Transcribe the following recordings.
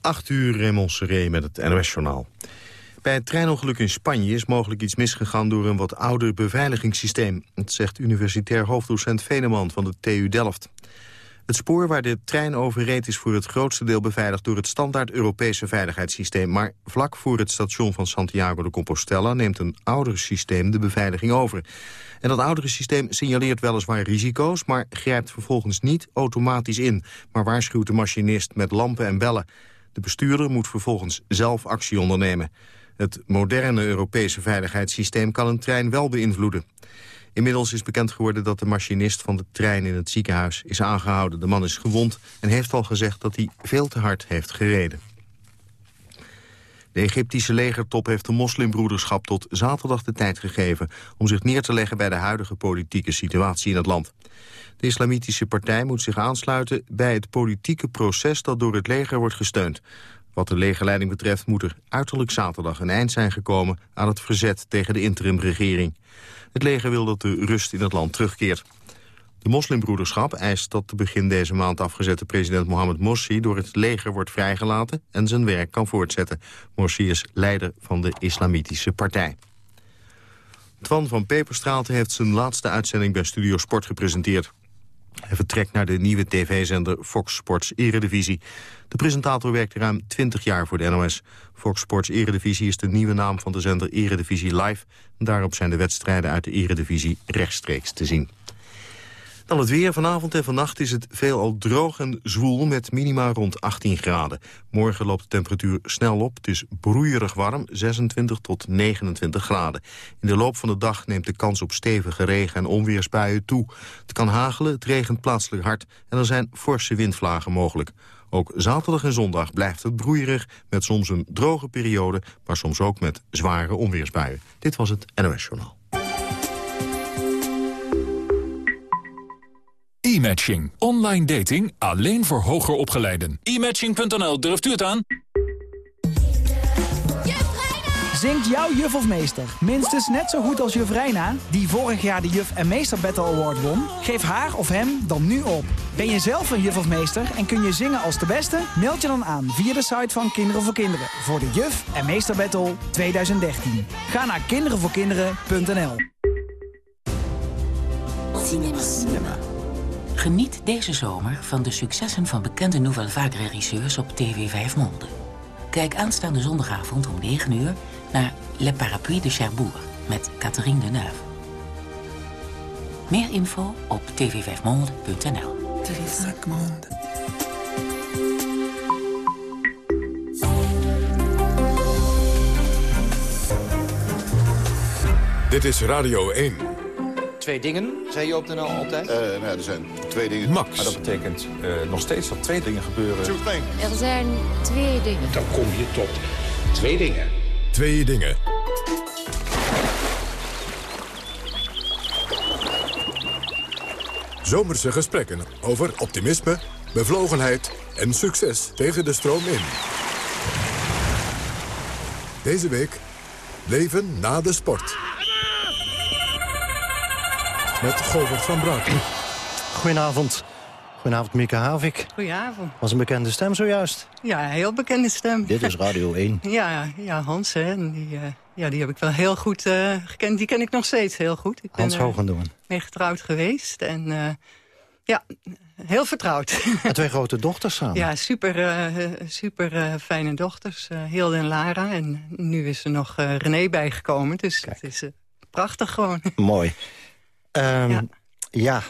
8 uur Raymond met het NOS-journaal. Bij het treinongeluk in Spanje is mogelijk iets misgegaan door een wat ouder beveiligingssysteem. Dat zegt universitair hoofddocent Veneman van de TU Delft. Het spoor waar de trein over reed is voor het grootste deel beveiligd door het standaard Europese veiligheidssysteem. Maar vlak voor het station van Santiago de Compostela neemt een ouder systeem de beveiliging over. En dat oudere systeem signaleert weliswaar risico's, maar grijpt vervolgens niet automatisch in. Maar waarschuwt de machinist met lampen en bellen. De bestuurder moet vervolgens zelf actie ondernemen. Het moderne Europese veiligheidssysteem kan een trein wel beïnvloeden. Inmiddels is bekend geworden dat de machinist van de trein in het ziekenhuis is aangehouden. De man is gewond en heeft al gezegd dat hij veel te hard heeft gereden. De Egyptische legertop heeft de moslimbroederschap tot zaterdag de tijd gegeven... om zich neer te leggen bij de huidige politieke situatie in het land. De islamitische partij moet zich aansluiten bij het politieke proces... dat door het leger wordt gesteund. Wat de legerleiding betreft moet er uiterlijk zaterdag een eind zijn gekomen... aan het verzet tegen de interimregering. Het leger wil dat de rust in het land terugkeert. De moslimbroederschap eist dat de begin deze maand afgezette president Mohammed Morsi door het leger wordt vrijgelaten en zijn werk kan voortzetten. Morsi is leider van de islamitische partij. Twan van Peperstraat heeft zijn laatste uitzending bij Studio Sport gepresenteerd. Hij vertrekt naar de nieuwe tv-zender Fox Sports Eredivisie. De presentator werkte ruim 20 jaar voor de NOS. Fox Sports Eredivisie is de nieuwe naam van de zender Eredivisie Live. Daarop zijn de wedstrijden uit de Eredivisie rechtstreeks te zien. Dan het weer. Vanavond en vannacht is het veelal droog en zwoel met minima rond 18 graden. Morgen loopt de temperatuur snel op. Het is broeierig warm, 26 tot 29 graden. In de loop van de dag neemt de kans op stevige regen- en onweersbuien toe. Het kan hagelen, het regent plaatselijk hard en er zijn forse windvlagen mogelijk. Ook zaterdag en zondag blijft het broeierig met soms een droge periode... maar soms ook met zware onweersbuien. Dit was het NOS Journaal. E-matching. Online dating alleen voor hoger opgeleiden. E-matching.nl, durft u het aan? Zingt jouw juf of meester minstens net zo goed als juf Reina... die vorig jaar de Juf en Meester Battle Award won? Geef haar of hem dan nu op. Ben je zelf een juf of meester en kun je zingen als de beste? Meld je dan aan via de site van Kinderen voor Kinderen... voor de Juf en Meester Battle 2013. Ga naar kinderenvoorkinderen.nl Cinema. Geniet deze zomer van de successen van bekende Nouvelle Vague regisseurs op TV 5 Monde. Kijk aanstaande zondagavond om 9 uur naar Le Parapluie de Cherbourg met Catherine Deneuve. Meer info op tv5monde.nl. Dit is Radio 1. Twee dingen, zei je op de NL altijd? Uh, nou, er zijn twee dingen. Max. Maar dat betekent uh, nog steeds dat twee dingen gebeuren. Er zijn twee dingen. Dan kom je tot twee dingen. Twee dingen. Zomerse gesprekken over optimisme, bevlogenheid en succes tegen de stroom in. Deze week leven na de sport. Met Govert van Brakel. Goedenavond. Goedenavond, Mieke Havik. Goedenavond. Was een bekende stem zojuist. Ja, een heel bekende stem. Dit is Radio 1. ja, ja, Hans, hè, die, uh, ja, die heb ik wel heel goed uh, gekend. Die ken ik nog steeds heel goed. Ik ben Hans Hogendoorn. mee getrouwd geweest. En uh, ja, heel vertrouwd. En twee grote dochters samen. Ja, super, super fijne dochters. Hilde en Lara. En nu is er nog René bijgekomen. Dus Kijk. het is prachtig gewoon. Mooi. Um, ja. ja.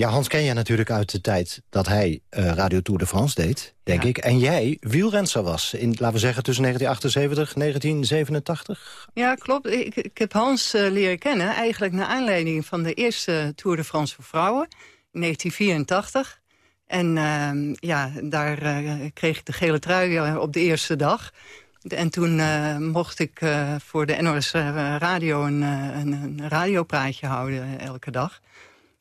Ja, Hans ken je natuurlijk uit de tijd dat hij uh, Radio Tour de France deed, denk ja. ik. En jij wielrenser was, in, laten we zeggen, tussen 1978 en 1987? Ja, klopt. Ik, ik heb Hans uh, leren kennen, eigenlijk naar aanleiding van de eerste Tour de France voor vrouwen, in 1984. En uh, ja, daar uh, kreeg ik de gele trui op de eerste dag. En toen uh, mocht ik uh, voor de NOS Radio een, een, een radiopraatje houden elke dag.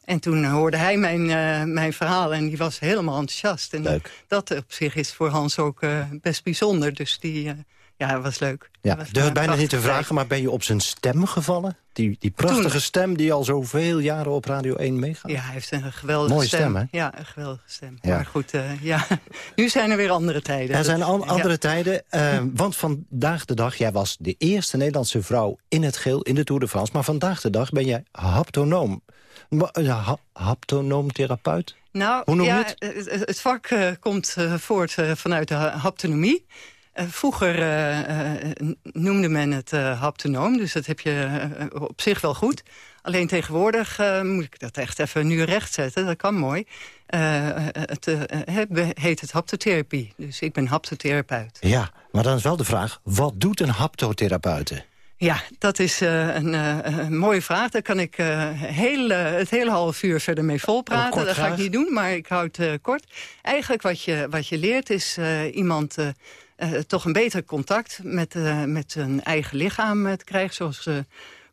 En toen hoorde hij mijn, mijn verhaal en die was helemaal enthousiast. En Leuk. dat op zich is voor Hans ook best bijzonder. Dus die, Ja, dat was leuk. Ja, dat was durf een bijna niet te vragen, maar ben je op zijn stem gevallen? Die, die prachtige Toen. stem die al zoveel jaren op Radio 1 meegaat? Ja, hij heeft een geweldige Mooie stem. stem, hè? Ja, een geweldige stem. Ja. Maar goed, eh, ja. nu zijn er weer andere tijden. Er zijn al ja. andere tijden, eh, want vandaag de dag... jij was de eerste Nederlandse vrouw in het geel in de Tour de France... maar vandaag de dag ben jij haptonoom. Eh, ha- haptonoom therapeut? Nou, Hoe noem je ja, het? het? vak komt voort vanuit de ha- haptonomie. Eh, vroeger eh, eh, noemde men het haptonoom, dus dat heb je op zich wel goed. Alleen tegenwoordig moet ik dat echt even nu rechtzetten, dat kan mooi. Het heet het haptotherapie, dus ik ben haptotherapeut. Ja, maar dan is wel de vraag, wat doet een haptotherapeute? Ja, dat is een, mooie vraag. Daar kan ik heel, het hele half uur verder mee volpraten. dat ga ik niet doen, maar ik hou het kort. Eigenlijk wat je, wat je leert is iemand eh, toch een beter contact met, eh, met zijn eigen lichaam eh, te krijgen. Zoals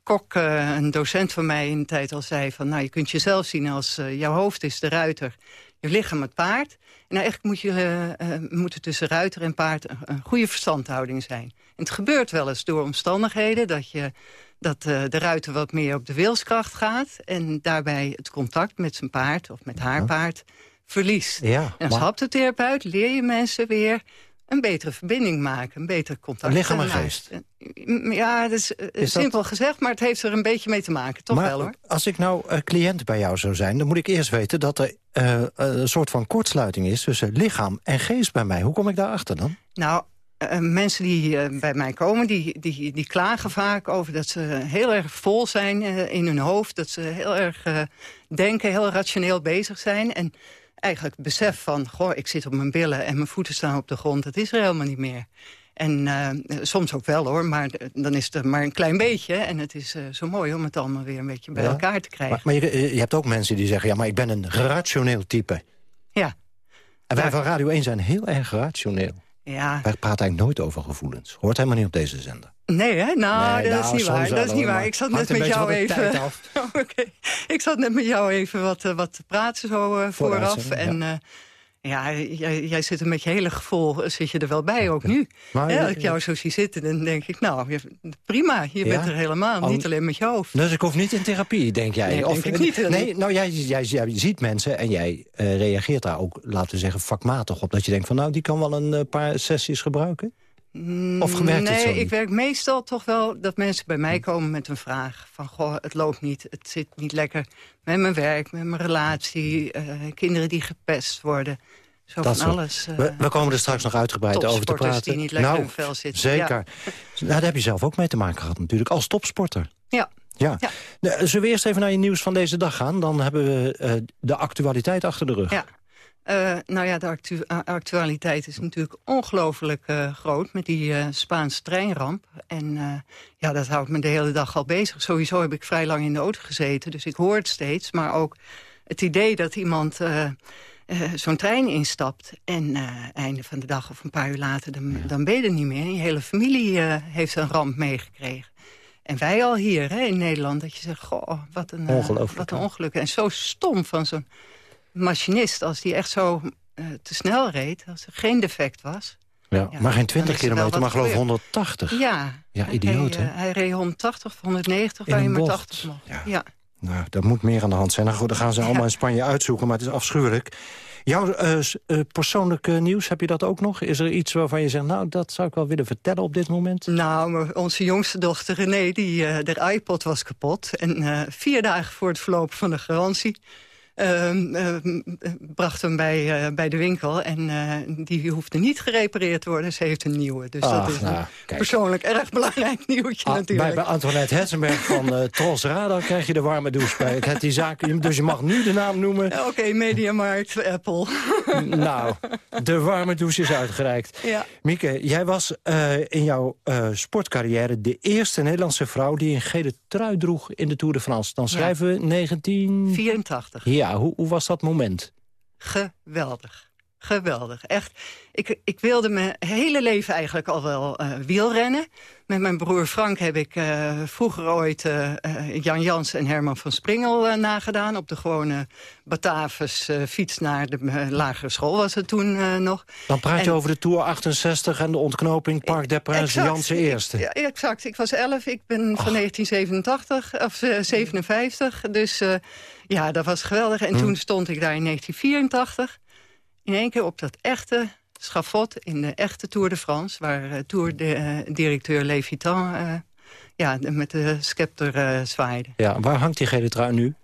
Kok, een docent van mij in de tijd al zei... van, nou, je kunt jezelf zien als jouw hoofd is de ruiter, je lichaam het paard. En eigenlijk moet, je, moet er tussen ruiter en paard een, een goede verstandhouding zijn. En het gebeurt wel eens door omstandigheden dat, je, dat de ruiter wat meer op de wilskracht gaat... en daarbij het contact met zijn paard of met haar paard verliest. Ja, en als maar- haptotherapeut leer je mensen weer een betere verbinding maken, een beter contact. Lichaam en geest. Ja, dat is, eh, Is dat- simpel gezegd, maar het heeft er een beetje mee te maken. Toch maar wel, hoor. als ik nou eh, cliënt bij jou zou zijn... dan moet ik eerst weten dat er eh, een soort van kortsluiting is... tussen lichaam en geest bij mij. Hoe kom ik daarachter dan? Nou, mensen die bij mij komen, die, die, die klagen vaak over dat ze heel erg vol zijn in hun hoofd. Dat ze heel erg denken, heel rationeel bezig zijn. En eigenlijk besef van, goh, ik zit op mijn billen en mijn voeten staan op de grond. Dat is er helemaal niet meer. En eh, soms ook wel hoor, maar d- dan is het maar een klein beetje. En het is eh, zo mooi om het allemaal weer een beetje bij Ja. elkaar te krijgen. Maar, maar je, je hebt ook mensen die zeggen... ja, maar ik ben een rationeel type. Ja. En wij Ja. van Radio 1 zijn heel erg rationeel. Ja, Wij praten eigenlijk nooit over gevoelens. Hoort helemaal niet op deze zender. Nee, hè? Nou, Nee, dat nou, is niet soms waar. Dat is niet waar. Ik zat net met jou even. Oké. Ik zat net met jou even wat, eh, wat te praten zo eh, vooraf. En eh, ja, jij, jij zit er met je hele gevoel zit je er wel bij, ook nu. Maar, Ja, als ik jou zo zie zitten, dan denk ik, nou, prima. Je Ja? bent er helemaal, niet alleen met je hoofd. Dus ik hoef niet in therapie, denk jij? Nee, denk ik niet. Nee, nou, jij, jij, jij ziet mensen en jij reageert daar ook, laten we zeggen, vakmatig op. Dat je denkt van, nou, die kan wel een paar sessies gebruiken. Of werkt nee, het zo ik werk meestal toch wel dat mensen bij mij komen met een vraag. Van, goh, het loopt niet, het zit niet lekker met mijn werk, met mijn relatie. eh, kinderen die gepest worden. Zo Dat van alles. eh, we, we komen er straks nog uitgebreid over te praten. die niet lekker nou, in hun vel zitten, Zeker. Nou, daar heb je zelf ook mee te maken gehad natuurlijk, als topsporter. Ja. Ja. Ja. Nou, Zullen we eerst even naar je nieuws van deze dag gaan? Dan hebben we eh, de actualiteit achter de rug. Ja. Eh, nou ja, de actu- a- actualiteit is natuurlijk ongelooflijk eh, groot... met die eh, Spaanse treinramp. En eh, ja, dat houdt me de hele dag al bezig. Sowieso heb ik vrij lang in de auto gezeten, dus ik hoor het steeds. Maar ook het idee dat iemand eh, eh, zo'n trein instapt... en eh, einde van de dag of een paar uur later, dan, dan ben je er niet meer. Je hele familie eh, heeft een ramp meegekregen. En wij al hier hè, in Nederland, dat je zegt, goh, wat een, eh, wat een ongeluk. En zo stom van zo'n machinist, als die echt zo eh, te snel reed, als er geen defect was. Ja, Ja, maar geen dan 20 is er wel kilometer, maar geloof ik gebeurd. 180. Ja, Ja, idioot, hè? eh, Hij reed 180 of 190, In waar je maar bocht. 80 mocht. Ja. Ja. Nou, dat moet meer aan de hand zijn. Nou goed, dan gaan ze allemaal in Spanje uitzoeken, maar het is afschuwelijk. Jouw eh, persoonlijke nieuws, heb je dat ook nog? Is er iets waarvan je zegt, nou, dat zou ik wel willen vertellen op dit moment? Nou, onze jongste dochter René, die, eh de iPod was kapot. En vier dagen voor het verlopen van de garantie... ehm, eh, m- eh, bracht hem bij, eh, bij de winkel. En eh, die hoefde niet gerepareerd te worden. Ze heeft een nieuwe. Dus dat is nou, een kijk. persoonlijk erg belangrijk nieuwtje Ah, bij, natuurlijk. bij Antoinette Hetzenberg van Tros Radar krijg je de warme douche bij. Het, die zaak, dus je mag nu de naam noemen. Oké, Mediamarkt, Apple. Nou, de warme douche is uitgereikt. ja. Mieke, jij was in jouw sportcarrière de eerste Nederlandse vrouw... die een gele trui droeg in de Tour de France. Dan schrijven we 19... 84. Ja, hoe, hoe was dat moment? Geweldig. geweldig. Echt, ik, ik wilde mijn hele leven eigenlijk al wel uh, wielrennen. Met mijn broer Frank heb ik uh, vroeger ooit uh, Jan Jans en Herman van Springel nagedaan. Op de gewone Batavus fiets naar de lagere school was het toen nog. Dan praat en, je over de Tour 68 en de ontknoping Park des Princes Jansen eerste. Ja, exact. Ik was 11, ik ben van 1987 of 57. Dus ja, dat was geweldig. En hm. toen stond ik daar in 1984 in één keer op dat echte schafot in de echte Tour de France... waar uh, tourdirecteur uh, Levitan uh, ja, met de scepter uh, zwaaide. Ja, waar hangt die gele trui nu?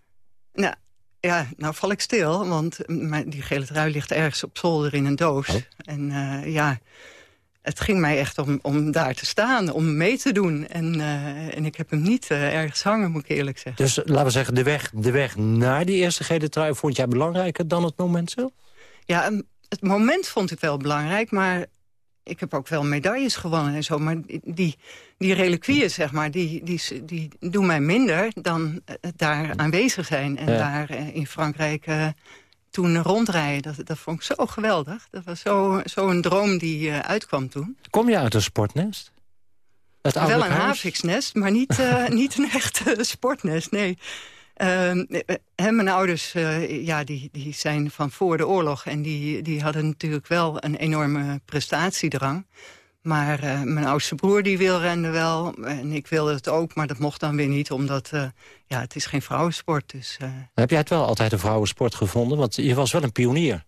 Nou, ja, nou val ik stil, want die gele trui ligt ergens op zolder in een doos. Oh. En ja, het ging mij echt om, om daar te staan, om mee te doen. En, en ik heb hem niet ergens hangen, moet ik eerlijk zeggen. Dus laten we zeggen, de weg, de weg naar die eerste gele trui... vond jij belangrijker dan het moment zelf? Ja, het moment vond ik wel belangrijk, maar ik heb ook wel medailles gewonnen en zo. Maar die, die reliquieën, zeg maar, die, die, die doen mij minder dan uh, daar aanwezig zijn. En daar in Frankrijk toen rondrijden. Dat, dat vond ik zo geweldig. Dat was zo'n zo een droom die uitkwam toen. Kom je uit een sportnest? Het wel een haviksnest, maar niet, niet een echt sportnest, nee. Uh, mijn ouders ja, die, die zijn van voor de oorlog... en die, die hadden natuurlijk wel een enorme prestatiedrang. Maar uh, mijn oudste broer die wielrende wel. En ik wilde het ook, maar dat mocht dan weer niet. Omdat uh, ja, het is geen vrouwensport. Dus, Heb jij het wel altijd een vrouwensport gevonden? Want je was wel een pionier.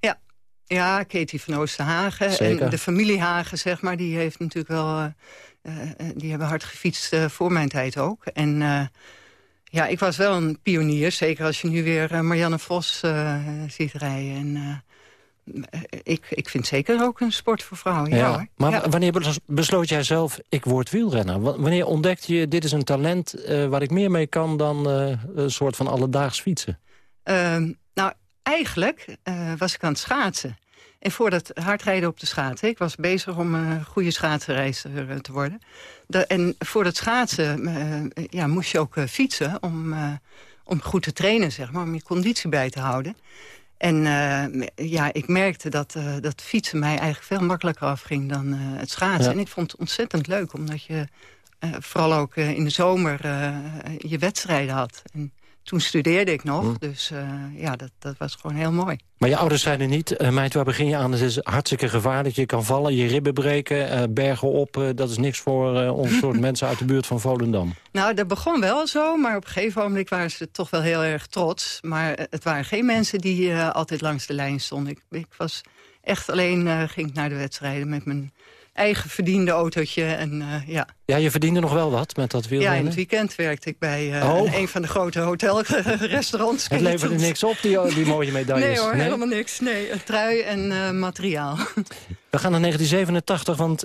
Ja, ja Katie van Oosterhagen. Zeker. En de familie Hagen, zeg maar, die heeft natuurlijk wel... die hebben hard gefietst voor mijn tijd ook. En ja, ik was wel een pionier. Zeker als je nu weer Marianne Vos ziet rijden. En, ik, ik vind zeker ook een sport voor vrouwen. Ja, maar wanneer besloot jij zelf, ik word wielrenner? Wanneer ontdekte je, dit is een talent waar ik meer mee kan... dan een soort van alledaags fietsen? Ehm, nou, eigenlijk was ik aan het schaatsen. En voor dat hardrijden op de schaatsen... ik was bezig om een goede schaatsenreiziger te worden... De, en voor het schaatsen uh, ja, moest je ook uh, fietsen om, uh, om goed te trainen, zeg maar, om je conditie bij te houden. En ja, ik merkte dat, dat fietsen mij eigenlijk veel makkelijker afging dan het schaatsen. En ik vond het ontzettend leuk, omdat je vooral ook in de zomer je wedstrijden had. En toen studeerde ik nog, hm. dus uh, ja, dat, dat was gewoon heel mooi. Maar je ouders zeiden niet, uh, meid, waar begin je aan? Het is hartstikke gevaarlijk, je kan vallen, je ribben breken, uh, bergen op. dat is niks voor ons soort mensen uit de buurt van Volendam. Nou, dat begon wel zo, maar op een gegeven moment waren ze toch wel heel erg trots. Maar het waren geen mensen die altijd langs de lijn stonden. Ik, ik was echt alleen, ging naar de wedstrijden met mijn eigen verdiende autootje. En, uh, ja. ja, je verdiende nog wel wat met dat wielrennen? Ja, in het weekend werkte ik bij uh, oh. een van de grote hotelrestaurants. Het leverde niks op, die, die mooie medailles? Nee hoor, helemaal niks. Nee, trui en uh, materiaal. We gaan naar 1987, want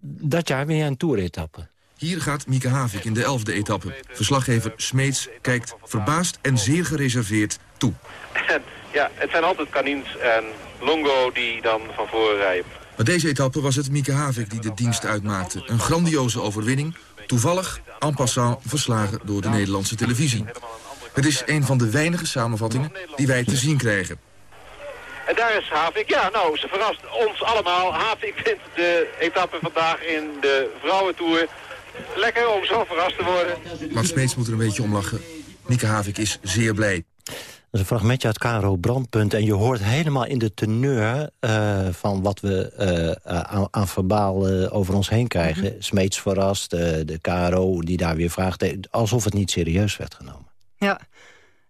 dat jaar weer een toeretappe. Hier gaat Mieke Havik in de elfde etappe. Verslaggever Smeets kijkt verbaasd en zeer gereserveerd toe. ja, het zijn altijd Canins en Longo die dan van voren rijden. Maar deze etappe was het Mieke Havik die de dienst uitmaakte. Een grandioze overwinning, toevallig en passant verslagen door de Nederlandse televisie. Het is een van de weinige samenvattingen die wij te zien krijgen. En daar is Havik. Ja, nou, ze verrast ons allemaal. Havik vindt de etappe vandaag in de vrouwentour lekker om zo verrast te worden. Maar Smeets moet er een beetje om lachen. Mieke Havik is zeer blij is een fragmentje uit Caro Brandpunt. En je hoort helemaal in de teneur uh, van wat we uh, aan, aan, verbaal uh, over ons heen krijgen. Mm -hmm. Smeets verrast, de Caro die daar weer vraagt. Alsof het niet serieus werd genomen. Ja,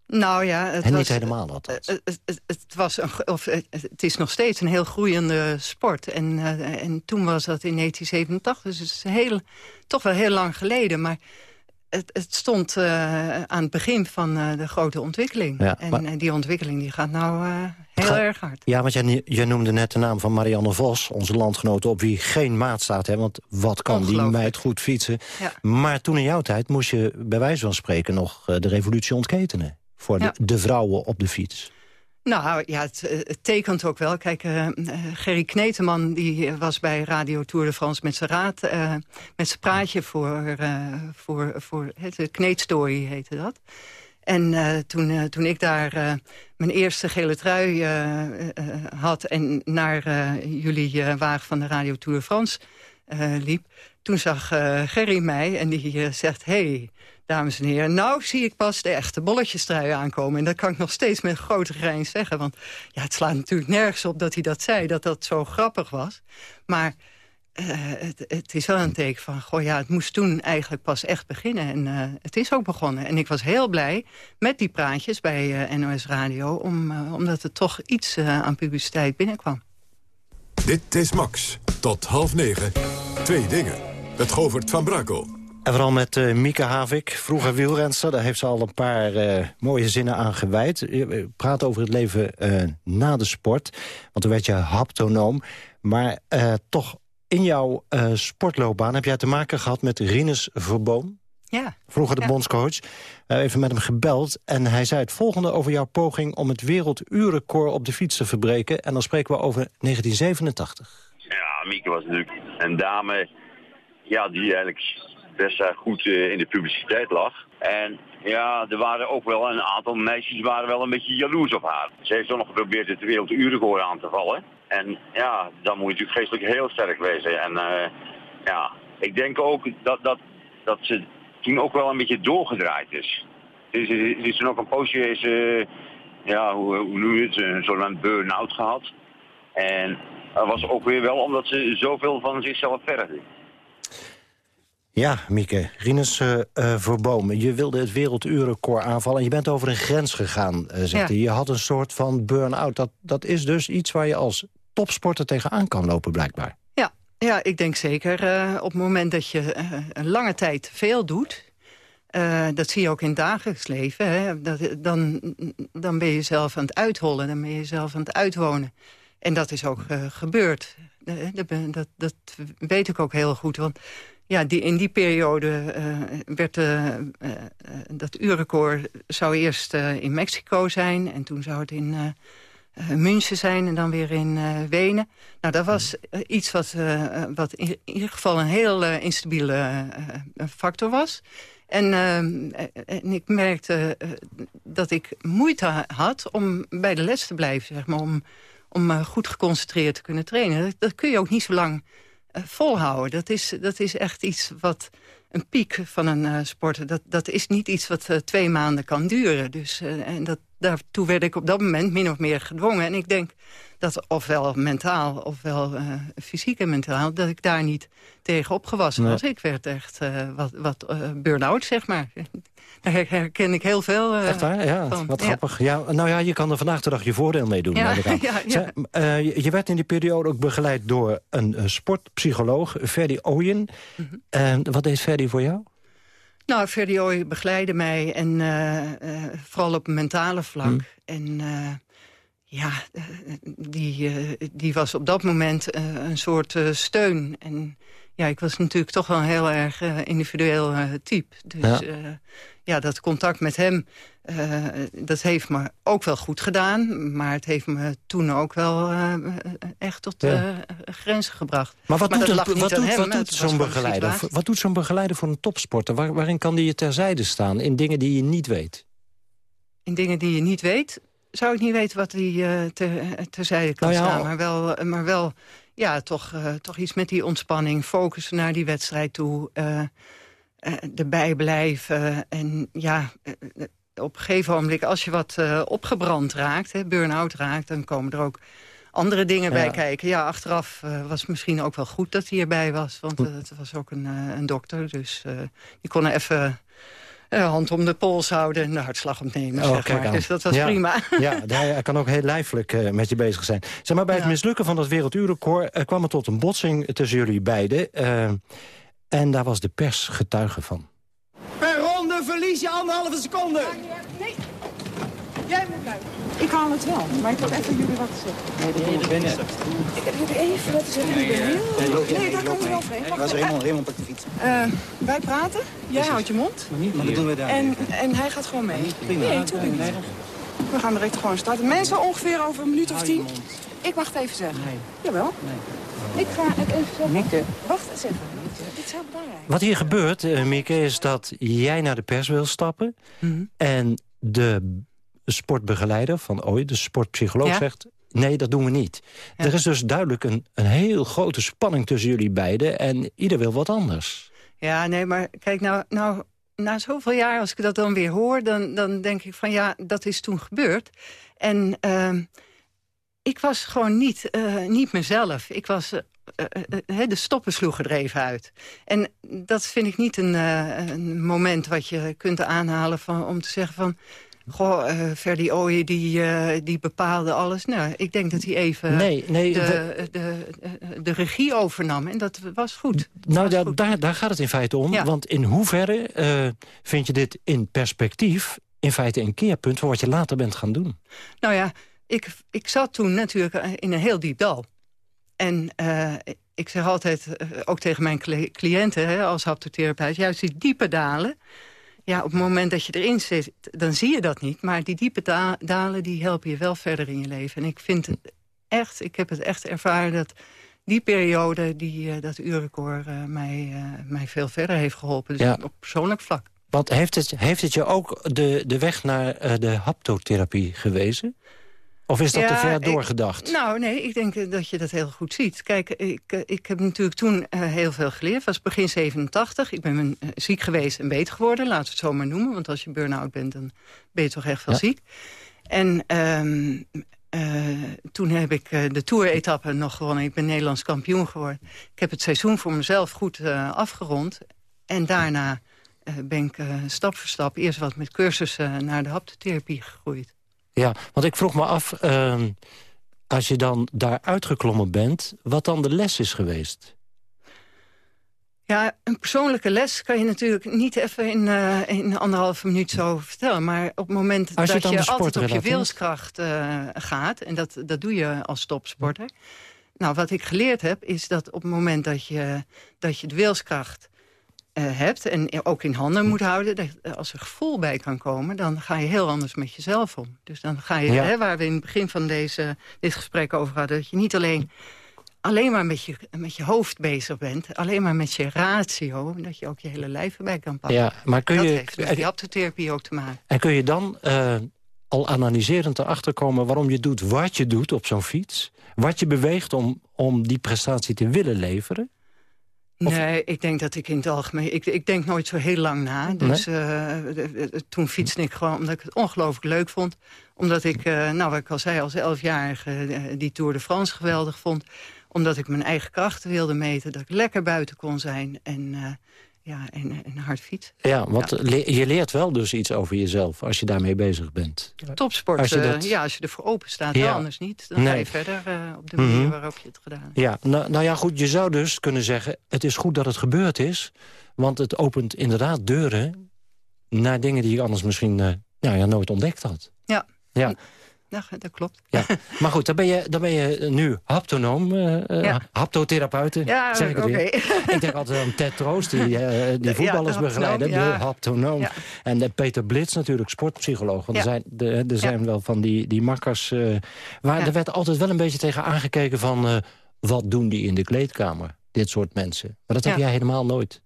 nou ja... Het en was, niet helemaal dat. Het, het, het, was een, of, het is nog steeds een heel groeiende sport. En, en toen was dat in 1987, dus het is heel, toch wel heel lang geleden. Maar het, het, stond uh, aan het begin van uh, de grote ontwikkeling. Ja, en, maar... die ontwikkeling die gaat nou heel erg hard. Ja, want jij, jij, noemde net de naam van Marianne Vos, onze landgenote... op wie geen maat staat, hè? want wat kan die meid goed fietsen. Ja. Maar toen in jouw tijd moest je bij wijze van spreken... nog de revolutie ontketenen voor de, de vrouwen op de fiets. Nou ja, het, het, tekent ook wel. Kijk, uh, Gerry Kneteman die was bij Radio Tour de France met zijn raad, met zijn praatje voor, uh, voor, voor de Kneetstory heette dat. En toen, toen ik daar mijn eerste gele trui had... en naar jullie wagen van de Radio Tour de France liep... toen zag Gerry mij en die zegt... hey, dames en heren, nou zie ik pas de echte bolletjestrui aankomen. En dat kan ik nog steeds met grote grijns zeggen. Want ja, het slaat natuurlijk nergens op dat hij dat zei, dat dat zo grappig was. Maar uh, het, het, is wel een teken van, goh ja, het moest toen eigenlijk pas echt beginnen. En uh, het is ook begonnen. En ik was heel blij met die praatjes bij uh, NOS Radio... Om, omdat er toch iets aan publiciteit binnenkwam. Dit is Max. Tot half negen. Twee dingen. Het Govert van Brakel. En vooral met uh, Mieke Havik, vroeger wielrenster. Daar heeft ze al een paar uh, mooie zinnen aan gewijd. Je praat over het leven uh, na de sport. Want toen werd je haptonoom. Maar toch, in jouw sportloopbaan heb jij te maken gehad met Rinus Verboom. Ja. Vroeger de ja. bondscoach. even met hem gebeld. En hij zei het volgende over jouw poging... om het werelduurrecord op de fiets te verbreken. En dan spreken we over 1987. Ja, Mieke was natuurlijk een dame... Ja, die eigenlijk best uh, goed uh, in de publiciteit lag. En ja, er waren ook wel een aantal meisjes waren wel een beetje jaloers op haar. Ze heeft toch nog geprobeerd het werelduurrecord aan te vallen. En ja, dan moet je natuurlijk geestelijk heel sterk wezen. En uh, ja, ik denk ook dat, dat, dat ze toen ook wel een beetje doorgedraaid is. Het is, is toen ook een poosje, is, ja, hoe, hoe noem je het, een soort burn-out gehad. En dat was ook weer wel omdat ze zoveel van zichzelf vergde. Ja, Mieke, Rinus uh, Verboom, je wilde het werelduurrecord aanvallen... en je bent over een grens gegaan, uh, zegt ja. hij. Je had een soort van burn-out. Dat, dat is dus iets waar je als topsporter tegenaan kan lopen, blijkbaar. Ja, ja ik denk zeker op het moment dat je een lange tijd veel doet... dat zie je ook in het dagelijks leven. Hè? Dat, dan, dan ben je zelf aan het uithollen, dan ben je zelf aan het uitwonen. En dat is ook gebeurd. Dat, dat, dat weet ik ook heel goed, want ja, die, in die periode uh, werd uh, uh, dat uurrecord zou eerst in Mexico zijn... en toen zou het in München zijn en dan weer in Wenen. Nou, dat was iets wat, wat in ieder geval een heel instabiele factor was. En, en, ik merkte dat ik moeite had om bij de les te blijven, zeg maar... om, om goed geconcentreerd te kunnen trainen. Dat, dat kun je ook niet zo lang volhouden. Dat is, dat is echt iets wat een piek van een uh, sporter... Dat, dat is niet iets wat uh, twee maanden kan duren. Dus, en dat, daartoe werd ik op dat moment min of meer gedwongen. En ik denk dat ofwel mentaal ofwel uh, fysiek en mentaal... dat ik daar niet tegen opgewassen nee. was. Ik werd echt wat, wat burn-out, zeg maar. Daar herken ik heel veel Echt waar? Ja, van. wat grappig. Ja, nou ja, je kan er vandaag de dag je voordeel mee doen. Ja, ja, je, werd in die periode ook begeleid door een sportpsycholoog, Ferdy Ooyen. Mm -hmm. wat deed Ferdy voor jou? Nou, Ferdy Ooyen begeleidde mij en vooral op mentale vlak. Mm. En ja, die, die was op dat moment een soort steun. En ja, ik was natuurlijk toch wel een heel erg individueel type. Dus ja ja, dat contact met hem, dat heeft me ook wel goed gedaan. Maar het heeft me toen ook wel echt tot ja. uh, grenzen gebracht. Maar wat maar doet, dat een, wat doet, hem, wat doet zo'n begeleider, wat doet zo'n begeleider voor een topsporter? Waar, waarin kan die je terzijde staan? In dingen die je niet weet? In dingen die je niet weet? Zou ik niet weten wat hij ter, terzijde kan nou ja, staan. Maar wel, maar wel ja, toch, toch iets met die ontspanning. Focussen naar die wedstrijd toe uh, erbij blijven. En ja, uh, op een gegeven moment, als je wat uh, opgebrand raakt, burn-out raakt... dan komen er ook andere dingen ja. bij kijken. Ja, achteraf was het misschien ook wel goed dat hij erbij was. Want het was ook een, een dokter, dus die kon er even... hand om de pols houden en de hartslag opnemen. Oh, zeg maar. Dus dat was ja. prima. Ja, hij kan ook heel lijfelijk met je bezig zijn. Zeg maar, bij het mislukken van dat werelduurrecord... kwam het tot een botsing tussen jullie beiden... En daar was de pers getuige van. Per ronde verlies je anderhalve seconde. Nee, jij moet blijven. Ik haal het wel, maar ik wil even jullie wat zeggen. Nee, dat ik binnen. Ik heb jullie even laten zeggen. Nee, nee, nee, daar kan je wel vreemd. Ik was Raymond, Raymond pak de fiets. Uh, wij praten, jij houdt je mond. Maar niet, maar dat doen we daar. En, en hij gaat gewoon mee. Prima. Nee, natuurlijk niet. We gaan direct gewoon starten. Mensen ongeveer over een minuut of tien. Ik mag het even zeggen. Nee. Jawel. Nee. Ik ga het even zeggen. Mieke. Wacht eens even. Dit is heel belangrijk. Wat hier gebeurt, uh, Mieke, is dat jij naar de pers wil stappen. Mm -hmm. En de sportbegeleider van ooit, de sportpsycholoog, Ja? zegt... nee, dat doen we niet. Er is dus duidelijk een, een heel grote spanning tussen jullie beiden... en ieder wil wat anders. Ja, nee, maar kijk, nou, nou, na zoveel jaar, als ik dat dan weer hoor... dan, dan denk ik van ja, dat is toen gebeurd. En ehm, ik was gewoon niet, eh, niet mezelf. Ik was... eh, eh, de stoppen sloegen er even uit. En dat vind ik niet een, een moment wat je kunt aanhalen van, om te zeggen van... Goh, eh Ferdi Ooyen, die, eh, die bepaalde alles. Nou, ik denk dat hij even Nee, nee, de, we- de, de, de regie overnam. En dat was goed. Nou, da- daar, daar gaat het in feite om. Ja. Want in hoeverre eh, vind je dit in perspectief... in feite een keerpunt voor wat je later bent gaan doen? Nou ja, ik, ik zat toen natuurlijk in een heel diep dal. En ik zeg altijd, ook tegen mijn cli- cliënten hè, als haptotherapeut... juist die diepe dalen, ja, op het moment dat je erin zit... dan zie je dat niet, maar die diepe da- dalen... die helpen je wel verder in je leven. En ik vind het echt, ik heb het echt ervaren dat die periode... Die, eh, dat uurrecord eh, mij, eh, mij veel verder heeft geholpen. Dus Ja. op persoonlijk vlak. Want heeft het, heeft het je ook de, de weg naar de haptotherapie gewezen? Of is dat te ver ik- doorgedacht? nou, nee, ik denk eh, dat je dat heel goed ziet. Kijk, ik, eh, ik heb natuurlijk toen eh, heel veel geleerd. Het was begin 87. Ik ben eh, ziek geweest en beter geworden, laten we het zo maar noemen. Want als je burn-out bent, dan ben je toch echt wel Ja. ziek. En ehm, eh, toen heb ik eh, de Tour-etappe nog gewonnen. Ik ben Nederlands kampioen geworden. Ik heb het seizoen voor mezelf goed eh, afgerond. En daarna eh, ben ik eh, stap voor stap eerst wat met cursussen naar de haptotherapie gegroeid. Ja, want ik vroeg me af, ehm, als je dan daar uitgeklommen bent... wat dan de les is geweest? Ja, een persoonlijke les kan je natuurlijk niet even in, eh in anderhalve minuut zo vertellen. Maar op het moment Als dat je altijd op je wilskracht eh, gaat... en dat, dat doe je als topsporter... Nou, wat ik geleerd heb, is dat op het moment dat je, dat je de wilskracht hebt... en ook in handen moet houden, dat als er gevoel bij kan komen... dan ga je heel anders met jezelf om. Dus dan ga je, Ja. hè, waar we in het begin van deze, dit gesprek over hadden... dat je niet alleen, alleen maar met je, met je hoofd bezig bent... alleen maar met je ratio, dat je ook je hele lijf erbij kan pakken. Ja, maar kun dat je- heeft met die haptotherapie ook te maken. En kun je dan eh, al analyserend erachter komen waarom je doet wat je doet op zo'n fiets? Wat je beweegt om, om die prestatie te willen leveren? Nee, ik denk dat ik in het algemeen... Ik, ik denk nooit zo heel lang na. Dus eh, de- de- toen fietste ik gewoon omdat ik het ongelooflijk leuk vond. Omdat ik, eh, nou wat ik al zei, als elfjarige eh, die Tour de France geweldig vond. Omdat ik mijn eigen krachten wilde meten. Dat ik lekker buiten kon zijn en, ja, en, en hard fiets. Ja, want le- je leert wel dus iets over jezelf als je daarmee bezig bent. Topsport, Als je eh, ja, als je ervoor open staat, Ja. anders niet. Dan ga je verder eh, op de manier Mhm. waarop je het gedaan hebt. Ja, nou, nou ja, goed, je zou dus kunnen zeggen... het is goed dat het gebeurd is, want het opent inderdaad deuren... naar dingen die je anders misschien eh, nou ja, nooit ontdekt had. Ja. Ja. Ja, dat klopt. Ja, maar goed, dan ben je, dan ben je nu haptonoom, eh, Ja. haptotherapeuten, Ja, zeg ik het weer. Ik denk altijd aan Ted Troost, die, eh, die voetballers de haptonoom, de haptonoom. En eh, Peter Blitz natuurlijk, sportpsycholoog. Want er zijn, de, er zijn wel van die, die makkers... eh, waar er werd altijd wel een beetje tegen aangekeken van... wat doen die in de kleedkamer, dit soort mensen. Maar dat heb jij helemaal nooit.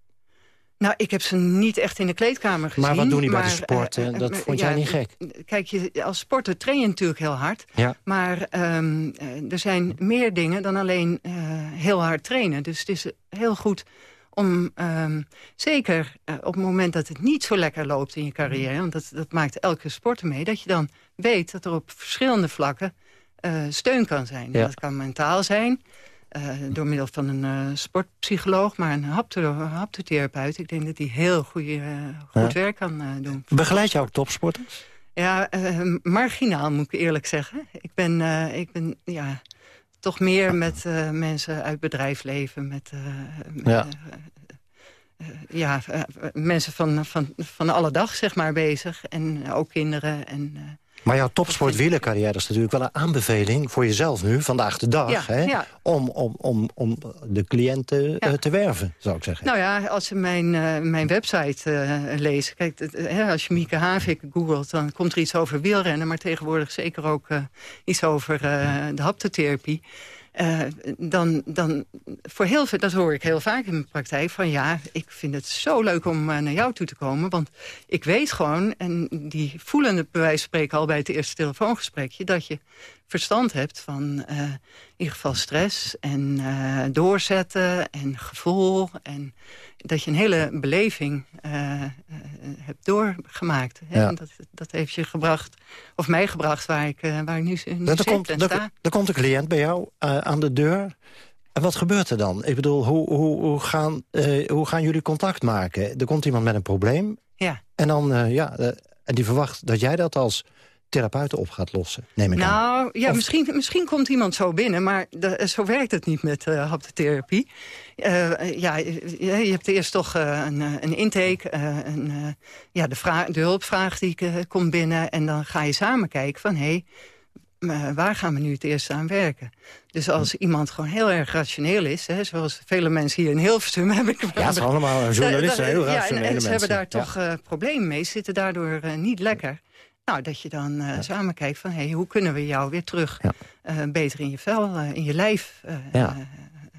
Nou, ik heb ze niet echt in de kleedkamer gezien. Maar wat doen die bij de maar, sport? eh, dat eh, vond ja, jij niet gek? Kijk, je, als sporter train je natuurlijk heel hard. Ja. Maar ehm, eh, er zijn meer dingen dan alleen heel hard trainen. Dus het is heel goed om, ehm, zeker op het moment dat het niet zo lekker loopt in je carrière... want dat, dat maakt elke sporter mee... dat je dan weet dat er op verschillende vlakken steun kan zijn. Ja. Dat kan mentaal zijn, eh, door middel van een eh, sportpsycholoog... maar een hapto haptotherapeut, ik denk dat die heel goeie, eh, goed Ja. werk kan doen. Begeleid je ook topsporters? Ja, marginaal moet ik eerlijk zeggen. Ik ben, ik ben ja, toch meer met mensen uit bedrijfsleven, met, met, Ja. ja, mensen van, van, van alle dag zeg maar bezig. En ook kinderen. En, Maar jouw topsport wielercarrière is natuurlijk wel een aanbeveling voor jezelf nu, vandaag de dag. Ja, hè? ja. Om, om, om, om de cliënten eh, te werven, zou ik zeggen. Nou ja, als ze mijn, eh, mijn website eh, lezen... Kijk, het, hè, als je Mieke Havik googelt, dan komt er iets over wielrennen... maar tegenwoordig zeker ook iets over de haptotherapie. Uh, dan, dan voor heel veel, dat hoor ik heel vaak in mijn praktijk... van ja, ik vind het zo leuk om uh, naar jou toe te komen... want ik weet gewoon, en die voelen het bij wijze spreken... al bij het eerste telefoongesprekje... dat je verstand hebt van uh, in ieder geval stress en doorzetten en gevoel... en dat je een hele beleving hebt doorgemaakt. Hè? Ja. Dat, dat heeft je gebracht, of mij gebracht, waar ik, waar ik nu, nu dat zit komt, en er, sta. er komt een cliënt bij jou aan de deur. En wat gebeurt er dan? Ik bedoel, hoe, hoe, hoe, gaan, hoe gaan jullie contact maken? Er komt iemand met een probleem. Ja. En dan, ja, en die verwacht dat jij dat als therapeut op gaat lossen, neem ik nou, aan. ja, misschien, misschien komt iemand zo binnen, maar de, zo werkt het niet met uh, haptotherapie. Uh, ja, je hebt eerst toch uh, een, een, intake, een, ja, de, vraag, de hulpvraag die komt binnen... en dan ga je samen kijken van, hé, hey, waar gaan we nu het eerst aan werken? Dus als iemand gewoon heel erg rationeel is... Hè, zoals vele mensen hier in Hilversum heb ik... Ja, het zijn allemaal journalisten, heel ja, rationele en, en ze mensen. hebben daar Ja. toch uh, problemen mee, zitten daardoor niet lekker. Nou, dat je dan uh, samen kijkt van... Hey, hoe kunnen we jou weer terug beter in je vel, in je lijf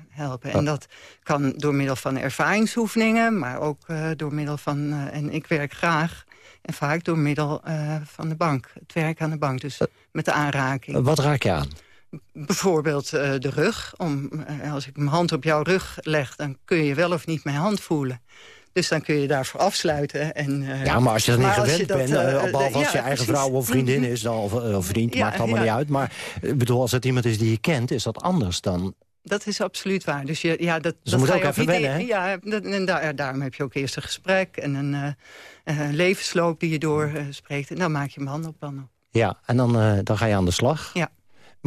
helpen? En dat kan door middel van ervaringsoefeningen... maar ook door middel van... en ik werk graag... En vaak door middel van de bank. Het werk aan de bank, dus met de aanraking. Wat raak je aan? Bijvoorbeeld de rug. Om, als ik mijn hand op jouw rug leg... dan kun je wel of niet mijn hand voelen. Dus dan kun je daarvoor afsluiten. En, ja, maar als je er niet gewend dat, bent, behalve als je eigen vrouw of vriendin is... Dan, of, of vriend, ja, maakt allemaal ja. niet uit. Maar ik bedoel, als het iemand is die je kent, is dat anders dan dat is absoluut waar. Dus, je, ja, dat, dus dat moet ook je even wennen, hè? Ja, dat, en daar, daarom heb je ook eerst een gesprek en een uh, uh, levensloop die je doorspreekt. Uh, en dan maak je man op dan op. Ja, en dan, uh, dan ga je aan de slag. Ja.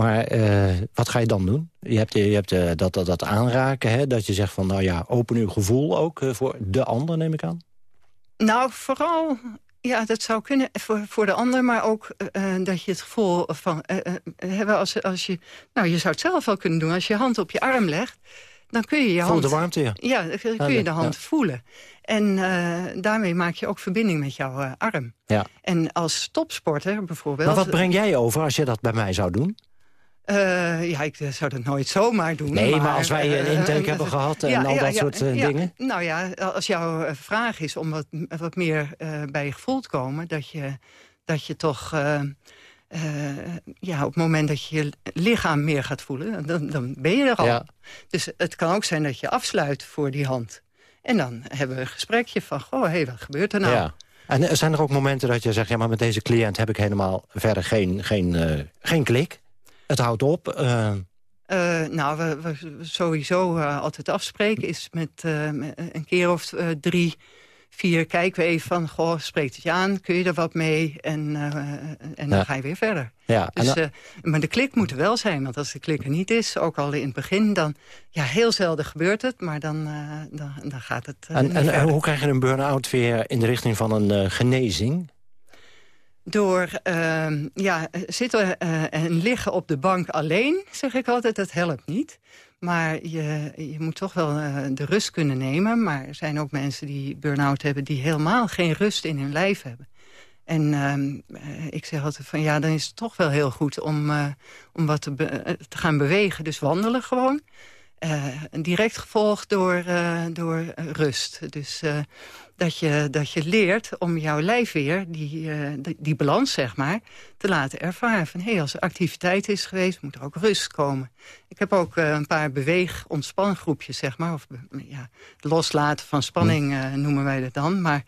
Maar uh, wat ga je dan doen? Je hebt, je hebt uh, dat, dat, dat aanraken, hè? dat je zegt van, nou ja, open uw gevoel ook uh, voor de ander, neem ik aan. Nou, vooral ja, dat zou kunnen voor, voor de ander, maar ook dat je het gevoel van hebben als, als je... Nou, je zou het zelf wel kunnen doen. Als je je hand op je arm legt, dan kun je je Voel hand... de warmte, ja. Ja, dan kun je de hand ja. voelen. En daarmee maak je ook verbinding met jouw arm. Ja. En als topsporter bijvoorbeeld... Maar wat breng jij over als je dat bij mij zou doen? Uh, ja, ik zou dat nooit zomaar doen. Nee, maar, maar als wij een intake uh, hebben gehad en ja, al ja, dat ja, soort dingen. Nou ja, als jouw vraag is om wat, wat meer bij je gevoel te komen... dat je, dat je toch ja, op het moment dat je je lichaam meer gaat voelen... dan, dan ben je er al. Dus het kan ook zijn dat je afsluit voor die hand. En dan hebben we een gesprekje van, goh, hé, hey, wat gebeurt er nou? Ja. En zijn er ook momenten dat je zegt... ja, maar met deze cliënt heb ik helemaal verder geen, geen, geen klik... Het houdt op. Uh... Uh, nou, we, we sowieso uh, altijd afspreken is met een keer of drie, vier kijken we even van... goh, spreekt het je aan, kun je er wat mee? En, en dan ga je weer verder. Ja, dus, dan... maar de klik moet er wel zijn, want als de klik er niet is... ook al in het begin, dan... ja, heel zelden gebeurt het, maar dan, dan, dan gaat het En, en hoe krijg je een burn-out weer in de richting van een genezing? Door uh, ja, zitten uh, en liggen op de bank alleen, zeg ik altijd, dat helpt niet. Maar je, je moet toch wel uh, de rust kunnen nemen. Maar er zijn ook mensen die burn-out hebben... die helemaal geen rust in hun lijf hebben. En uh, ik zeg altijd van ja, dan is het toch wel heel goed om, om wat te, te, gaan bewegen. Dus wandelen gewoon. Direct gevolgd door, door rust. Dus dat je, dat je leert om jouw lijf weer, die, die, die balans zeg maar, te laten ervaren. Van hé, hey, als er activiteit is geweest, moet er ook rust komen. Ik heb ook een paar beweeg-ontspangroepjes, zeg maar. Of ja, loslaten van spanning noemen wij dat dan. Maar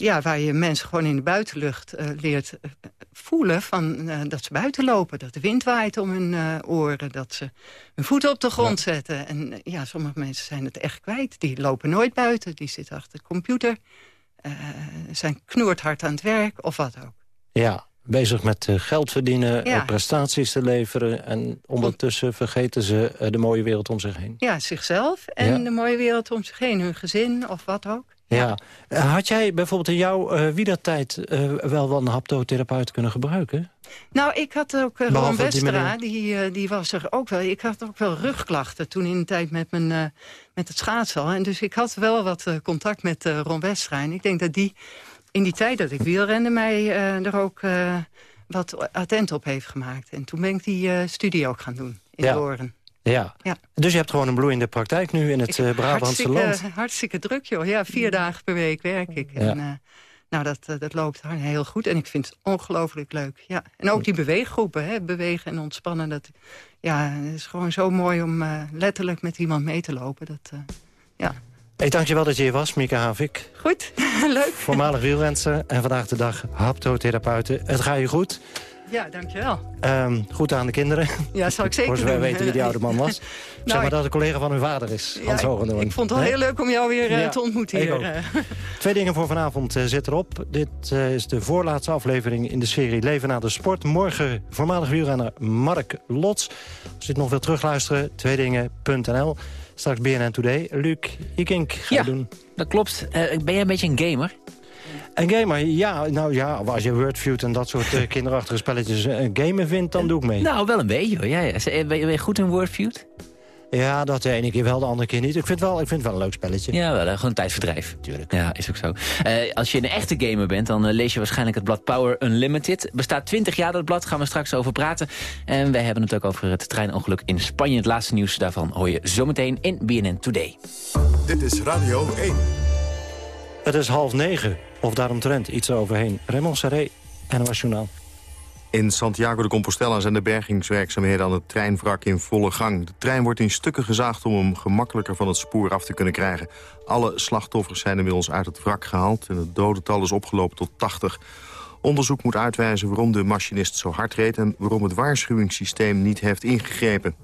ja, waar je mensen gewoon in de buitenlucht uh, leert uh, voelen... Van, uh, dat ze buiten lopen, dat de wind waait om hun oren... dat ze hun voeten op de grond ja. zetten. En ja, sommige mensen zijn het echt kwijt. Die lopen nooit buiten, die zitten achter de computer... zijn knoerd aan het werk of wat ook. Ja, bezig met geld verdienen, Ja. prestaties te leveren... en ondertussen vergeten ze de mooie wereld om zich heen. Ja, zichzelf en Ja. de mooie wereld om zich heen. Hun gezin of wat ook. Ja. Eh, Had jij bijvoorbeeld in jouw uh, wielertijd eh, wel wel een haptotherapeut kunnen gebruiken? Nou, ik had ook uh, Ron Westra, die, eh, die was er ook wel. Ik had ook wel rugklachten toen in de tijd met, mijn, eh, met het schaatsen. En dus ik had wel wat eh, contact met eh, Ron Westra. En ik denk dat die in die tijd dat ik wielrende... mij eh, er ook eh, wat attent op heeft gemaakt. En toen ben ik die eh, studie ook gaan doen in Ja. Doorn. Ja. Ja. Dus je hebt gewoon een bloeiende praktijk nu in het uh, Brabantse hartstikke, land. Hartstikke druk, joh. Ja, vier dagen per week werk ik. Ja. En, uh, nou, dat, uh, dat loopt heel goed. En ik vind het ongelooflijk leuk. Ja. En ook die beweeggroepen, hè, bewegen en ontspannen. Dat, ja, het is gewoon zo mooi om uh, letterlijk met iemand mee te lopen. Dat, ja. Hey, dankjewel dat je hier was, Mieke Havik. Goed, leuk. Voormalig wielrenster en vandaag de dag haptotherapeuten. Het gaat je goed. Ja, dankjewel. Um, goed aan de kinderen. Ja, zal ik zeker Voor zover weten wie die oude man was. nou, zeg maar dat een collega van hun vader is, ja, Hans Hogendoorn. Ik vond het wel heel leuk om jou weer uh, ja, te ontmoeten hier. Twee dingen voor vanavond uh, zit erop. Dit uh, is de voorlaatste aflevering in de serie Leven na de Sport. Morgen voormalig wielrenner Mark Lots. Als je het nog wilt terugluisteren, tweedingen.nl. Straks BNN Today. Luc Hiekink ga ja, je doen. dat klopt. ben jij een beetje een gamer? Een gamer, ja. Nou ja, als je Wordfeud en dat soort uh, kinderachtige spelletjes uh, gamen vindt, dan doe ik mee. Nou, wel een beetje hoor. Ja, ja. Ben, je, ben je goed in Wordfeud? Ja, dat de ene keer wel, de andere keer niet. Ik vind het wel, ik vind het wel een leuk spelletje. Ja, wel, gewoon een tijdverdrijf. Tuurlijk. Ja, is ook zo. Uh, als je een echte gamer bent, dan uh, lees je waarschijnlijk het blad Power Unlimited. Bestaat 20 jaar dat blad, gaan we straks over praten. En wij hebben het ook over het treinongeluk in Spanje. Het laatste nieuws daarvan hoor je zometeen in BNN Today. Dit is Radio 1. Het is half negen, of daaromtrent iets overheen. Raymond Serré, NOS Journaal. In Santiago de Compostela zijn de bergingswerkzaamheden aan het treinwrak in volle gang. De trein wordt in stukken gezaagd om hem gemakkelijker van het spoor af te kunnen krijgen. Alle slachtoffers zijn inmiddels uit het wrak gehaald en het dodental is opgelopen tot 80. Onderzoek moet uitwijzen waarom de machinist zo hard reed... en waarom het waarschuwingssysteem niet heeft ingegrepen.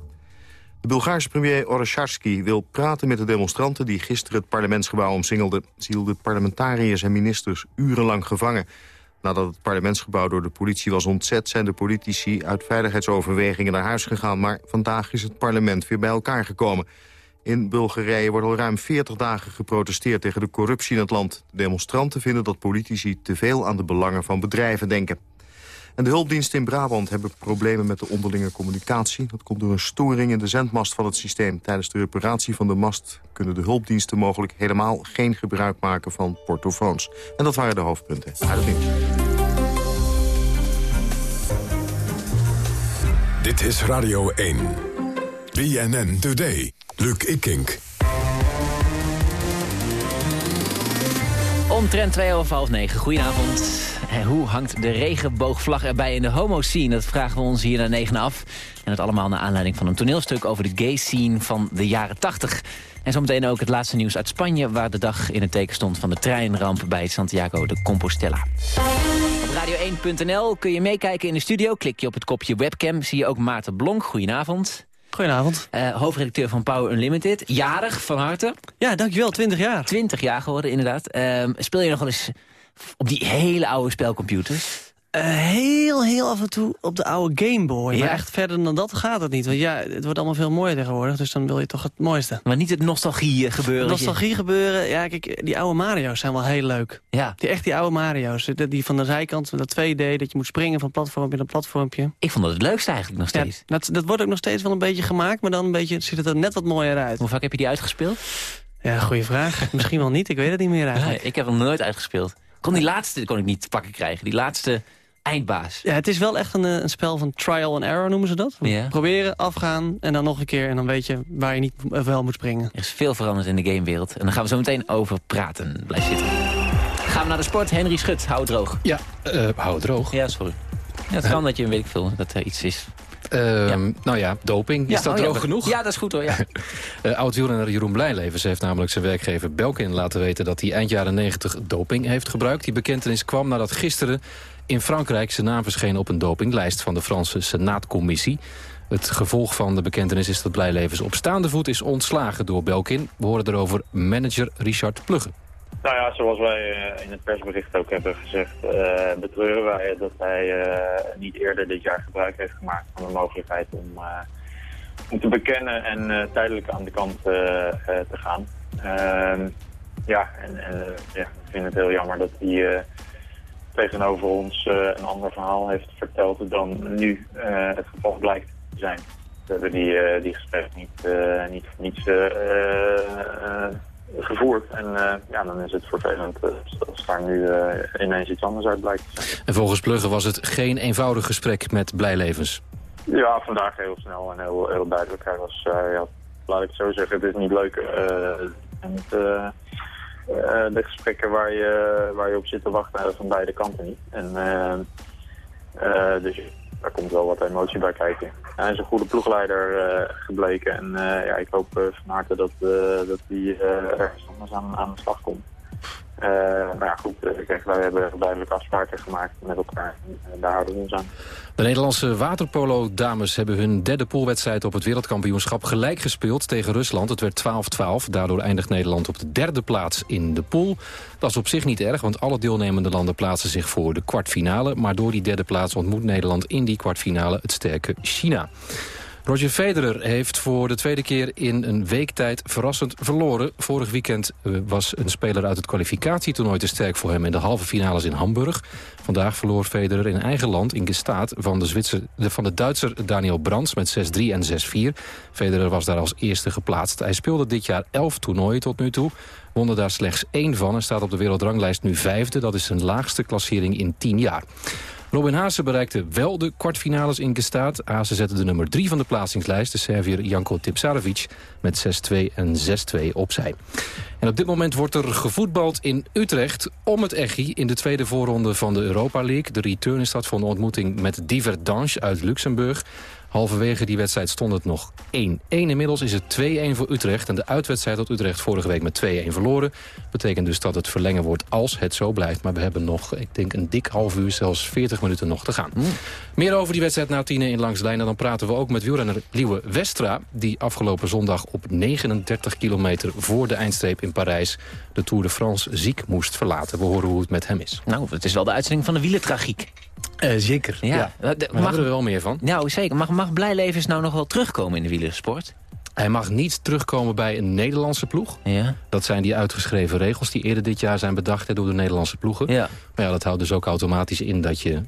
De Bulgaarse premier Orosharsky wil praten met de demonstranten... die gisteren het parlementsgebouw omsingelden. Ze hielden parlementariërs en ministers urenlang gevangen. Nadat het parlementsgebouw door de politie was ontzet... zijn de politici uit veiligheidsoverwegingen naar huis gegaan... maar vandaag is het parlement weer bij elkaar gekomen. In Bulgarije wordt al ruim 40 dagen geprotesteerd tegen de corruptie in het land. De demonstranten vinden dat politici te veel aan de belangen van bedrijven denken. En de hulpdiensten in Brabant hebben problemen met de onderlinge communicatie. Dat komt door een storing in de zendmast van het systeem. Tijdens de reparatie van de mast kunnen de hulpdiensten mogelijk helemaal geen gebruik maken van portofoons. En dat waren de hoofdpunten uit. Dit is Radio 1. BNN Today. Luc Ikink. Omtrent twee over half negen. Goedenavond. En hoe hangt de regenboogvlag erbij in de homo-scene? Dat vragen we ons hier naar negen af. En dat allemaal naar aanleiding van een toneelstuk over de gay-scene van de jaren tachtig. En zometeen ook het laatste nieuws uit Spanje... waar de dag in het teken stond van de treinramp bij Santiago de Compostela. Op radio1.nl kun je meekijken in de studio. Klik je op het kopje webcam, zie je ook Maarten Blonk. Goedenavond. Goedenavond. Uh, hoofdredacteur van Power Unlimited. Jarig, van harte. Ja, dankjewel. 20 jaar. 20 jaar geworden, inderdaad. Uh, speel je nog wel eens op die hele oude spelcomputers? Uh, heel, heel af en toe op de oude Game Boy. Ja. Maar echt verder dan dat gaat het niet. Want ja, het wordt allemaal veel mooier tegenwoordig. Dus dan wil je toch het mooiste. Maar niet het nostalgie gebeuren. Nostalgie gebeuren. Ja, kijk, die oude Mario's zijn wel heel leuk. Ja. Die, echt die oude Mario's. Die van de zijkant, dat 2D, dat je moet springen van platformpje naar platformpje. Ik vond dat het leukste eigenlijk nog steeds. Ja, dat, dat wordt ook nog steeds wel een beetje gemaakt. Maar dan een beetje, ziet het er net wat mooier uit. Hoe vaak heb je die uitgespeeld? Ja, goede vraag. Misschien wel niet. Ik weet het niet meer eigenlijk. Nee, ik heb hem nooit uitgespeeld. Kon die laatste kon ik niet te pakken krijgen. Die laatste eindbaas. Ja, het is wel echt een, een spel van trial and error, noemen ze dat. Ja. Proberen, afgaan en dan nog een keer. En dan weet je waar je niet wel moet springen. Er is veel veranderd in de gamewereld. En daar gaan we zo meteen over praten. Blijf zitten. Gaan we naar de sport. Henry Schut, hou het droog. Ja, uh, hou het droog. Ja, sorry. Ja, het kan dat je, weet ik veel, dat er iets is. Uh, ja. Nou ja, doping. Ja, is dat oh, droog ja, genoeg? Ja, dat is goed hoor. Ja. uh, Oud-wielrenner Jeroen Blijlevens heeft namelijk zijn werkgever Belkin laten weten... dat hij eind jaren 90 doping heeft gebruikt. Die bekentenis kwam nadat gisteren in Frankrijk zijn naam verscheen op een dopinglijst van de Franse Senaatcommissie. Het gevolg van de bekentenis is dat Blijlevens op staande voet is ontslagen door Belkin. We horen erover manager Richard Plugge. Nou ja, zoals wij in het persbericht ook hebben gezegd, uh, betreuren wij dat hij uh, niet eerder dit jaar gebruik heeft gemaakt van de mogelijkheid om, om te bekennen en tijdelijk aan de kant te gaan. Ehm, ja, en, en ja, ik vind het heel jammer dat hij tegenover ons een ander verhaal heeft verteld dan nu het geval blijkt te zijn. We hebben die, die gesprek niet, niet gevoerd. En uh, ja, dan is het vervelend uh, als daar nu uh, ineens iets anders uit blijkt. En volgens Plugge was het geen eenvoudig gesprek met Blijlevens. Ja, vandaag heel snel en heel, heel duidelijk. Hij was, ja, laat ik het zo zeggen, het is niet leuk. En het, de gesprekken waar je, waar je op zit te wachten van beide kanten niet. En, dus daar komt wel wat emotie bij kijken. Hij is een goede ploegleider gebleken. En ja, ik hoop van harte dat, dat hij ergens anders aan, aan de slag komt. Uh, ja, goed, kijk, wij hebben duidelijk afspraken gemaakt met elkaar. En daar houden we ons aan. De Nederlandse waterpolo-dames hebben hun derde poolwedstrijd op het wereldkampioenschap gelijk gespeeld tegen Rusland. Het werd 12-12. Daardoor eindigt Nederland op de derde plaats in de pool. Dat is op zich niet erg, want alle deelnemende landen plaatsen zich voor de kwartfinale. Maar door die derde plaats ontmoet Nederland in die kwartfinale het sterke China. Roger Federer heeft voor de tweede keer in een week tijd verrassend verloren. Vorig weekend eh, was een speler uit het kwalificatietoernooi te sterk voor hem in de halve finales in Hamburg. Vandaag verloor Federer in eigen land in Gestaat van de, Zwitser, van de Duitser Daniel Brands met 6-3 en 6-4. Federer was daar als eerste geplaatst. Hij speelde dit jaar elf toernooien tot nu toe. Won er daar slechts één van en staat op de wereldranglijst nu vijfde. Dat is zijn laagste klassering in tien jaar. Robin Haase bereikte wel de kwartfinales in Gestaat. Haase zette de nummer 3 van de plaatsingslijst, de Servier Janko Tipsarevic, met 6-2 en 6-2 opzij. En op dit moment wordt er gevoetbald in Utrecht om het Echi in de tweede voorronde van de Europa League. De return is dat van de ontmoeting met Diverdange uit Luxemburg. Halverwege die wedstrijd stond het nog 1-1. Inmiddels is het 2-1 voor Utrecht. En de uitwedstrijd had Utrecht vorige week met 2-1 verloren. Betekent dus dat het verlengen wordt als het zo blijft. Maar we hebben nog, ik denk, een dik half uur, zelfs 40 minuten nog te gaan. Mm. Meer over die wedstrijd na tienen in Langs En dan praten we ook met wielrenner Liewe Westra... die afgelopen zondag op 39 kilometer voor de eindstreep in Parijs... de Tour de France ziek moest verlaten. We horen hoe het met hem is. Nou, het is wel de uitzending van de wielertragiek. Uh, zeker, ja. mag er wel meer van. Nou, zeker. Mag, mag Blijlevens nou nog wel terugkomen in de wielersport? Hij mag niet terugkomen bij een Nederlandse ploeg. Ja. Dat zijn die uitgeschreven regels die eerder dit jaar zijn bedacht door de Nederlandse ploegen. Ja. Maar ja, dat houdt dus ook automatisch in dat je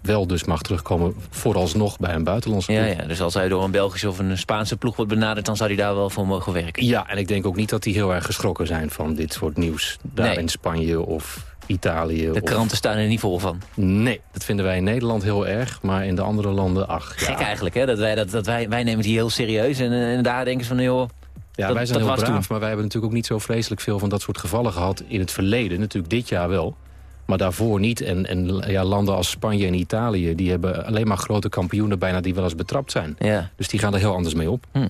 wel dus mag terugkomen vooralsnog bij een buitenlandse ploeg. Ja, ja, dus als hij door een Belgische of een Spaanse ploeg wordt benaderd... dan zou hij daar wel voor mogen werken. Ja, en ik denk ook niet dat die heel erg geschrokken zijn van dit soort nieuws. Daar in Spanje of Italië. De kranten staan er niet vol van. Nee, dat vinden wij in Nederland heel erg, maar in de andere landen, ach. Gek eigenlijk, hè? Dat wij, dat, dat wij, wij nemen het hier heel serieus en, en daar denken ze van, joh... Ja, dat, wij zijn heel braaf, maar wij hebben natuurlijk ook niet zo vreselijk veel van dat soort gevallen gehad in het verleden. Natuurlijk dit jaar wel, maar daarvoor niet. En, en ja, landen als Spanje en Italië, die hebben alleen maar grote kampioenen bijna die wel eens betrapt zijn. Ja. Dus die gaan er heel anders mee op. Hm.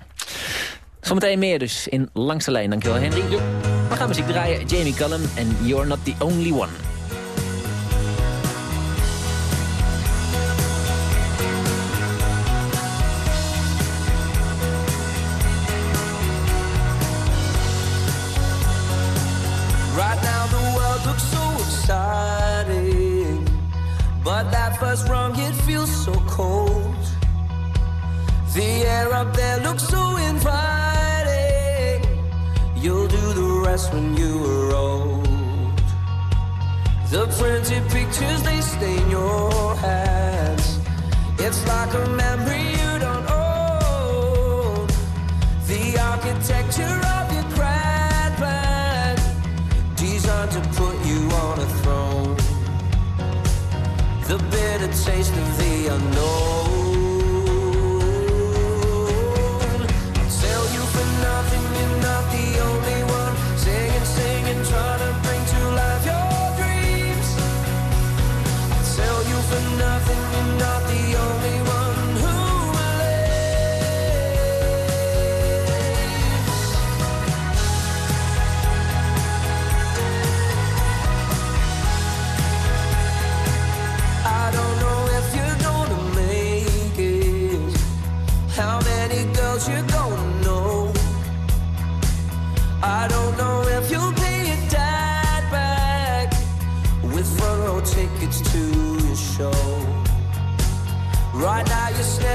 Zometeen meer dus in Langste Lijn. Dankjewel Henry. Gaan muziek draaien. Jamie Cullum en You're Not The Only One. Right now the world looks so exciting But that first rung, it feels so cold The air up there looks so inviting rest when you are old. The printed pictures, they stain your hands. It's like a memory you don't own. The architecture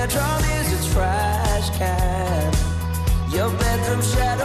snare is a trash can. Your bedroom shadows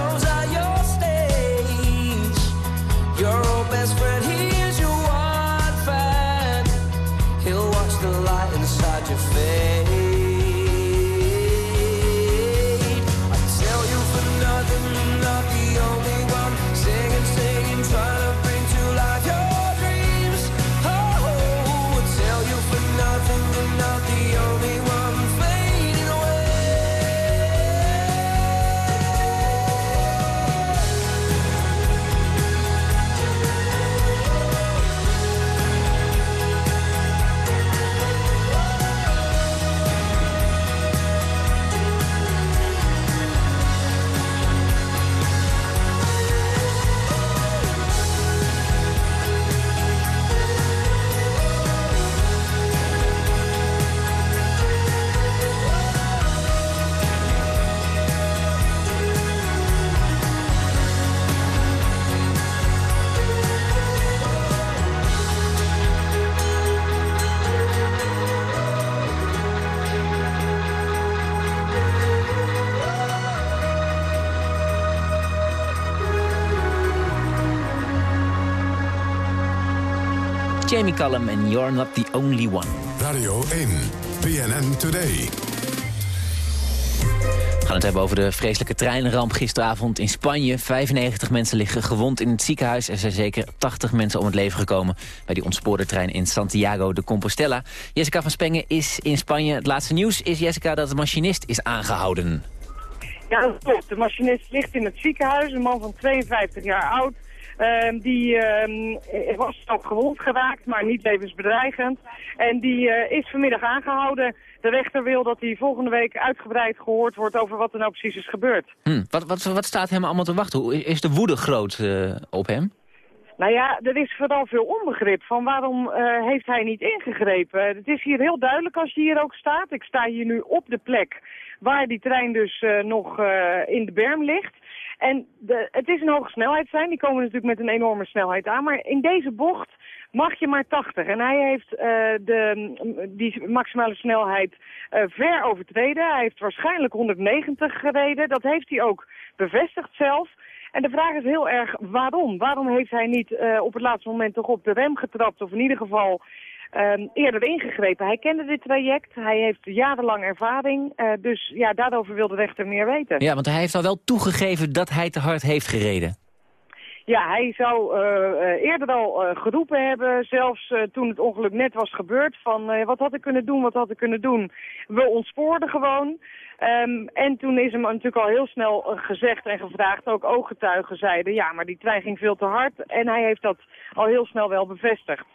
Jamie Cullum en You're Not The Only One. Radio 1, BNN Today. We gaan het hebben over de vreselijke treinramp gisteravond in Spanje. 95 mensen liggen gewond in het ziekenhuis. Er zijn zeker 80 mensen om het leven gekomen... bij die ontspoorde trein in Santiago de Compostela. Jessica van Spengen is in Spanje. Het laatste nieuws is, Jessica, dat de machinist is aangehouden. Ja, dat klopt. De machinist ligt in het ziekenhuis. Een man van 52 jaar oud. Ehm, die ehm, was ook gewond geraakt, maar niet levensbedreigend. En die eh, is vanmiddag aangehouden. De rechter wil dat hij volgende week uitgebreid gehoord wordt over wat er nou precies is gebeurd. Hm, wat, wat, wat staat hem allemaal te wachten? Is de woede groot eh, op hem? Nou ja, er is vooral veel onbegrip van waarom eh, heeft hij niet ingegrepen. Het is hier heel duidelijk als je hier ook staat. Ik sta hier nu op de plek waar die trein dus nog in de berm ligt. En de, het is een hoge snelheidstrein, die komen natuurlijk met een enorme snelheid aan. Maar in deze bocht mag je maar 80. En hij heeft eh, de, die maximale snelheid eh, ver overtreden. Hij heeft waarschijnlijk 190 gereden. Dat heeft hij ook bevestigd zelf. En de vraag is heel erg waarom. Waarom heeft hij niet eh, op het laatste moment toch op de rem getrapt... of in ieder geval ehm, eerder ingegrepen? Hij kende dit traject, hij heeft jarenlang ervaring... eh, dus ja, daarover wil de rechter meer weten. Ja, want hij heeft al wel toegegeven dat hij te hard heeft gereden. Ja, hij zou eh, eerder al eh, geroepen hebben, zelfs toen het ongeluk net was gebeurd, van wat had ik kunnen doen, wat had ik kunnen doen. We ontspoorden gewoon. Ehm, en toen is hem natuurlijk al heel snel gezegd en gevraagd, ook ooggetuigen zeiden, ja, maar die trein ging veel te hard. En hij heeft dat al heel snel wel bevestigd.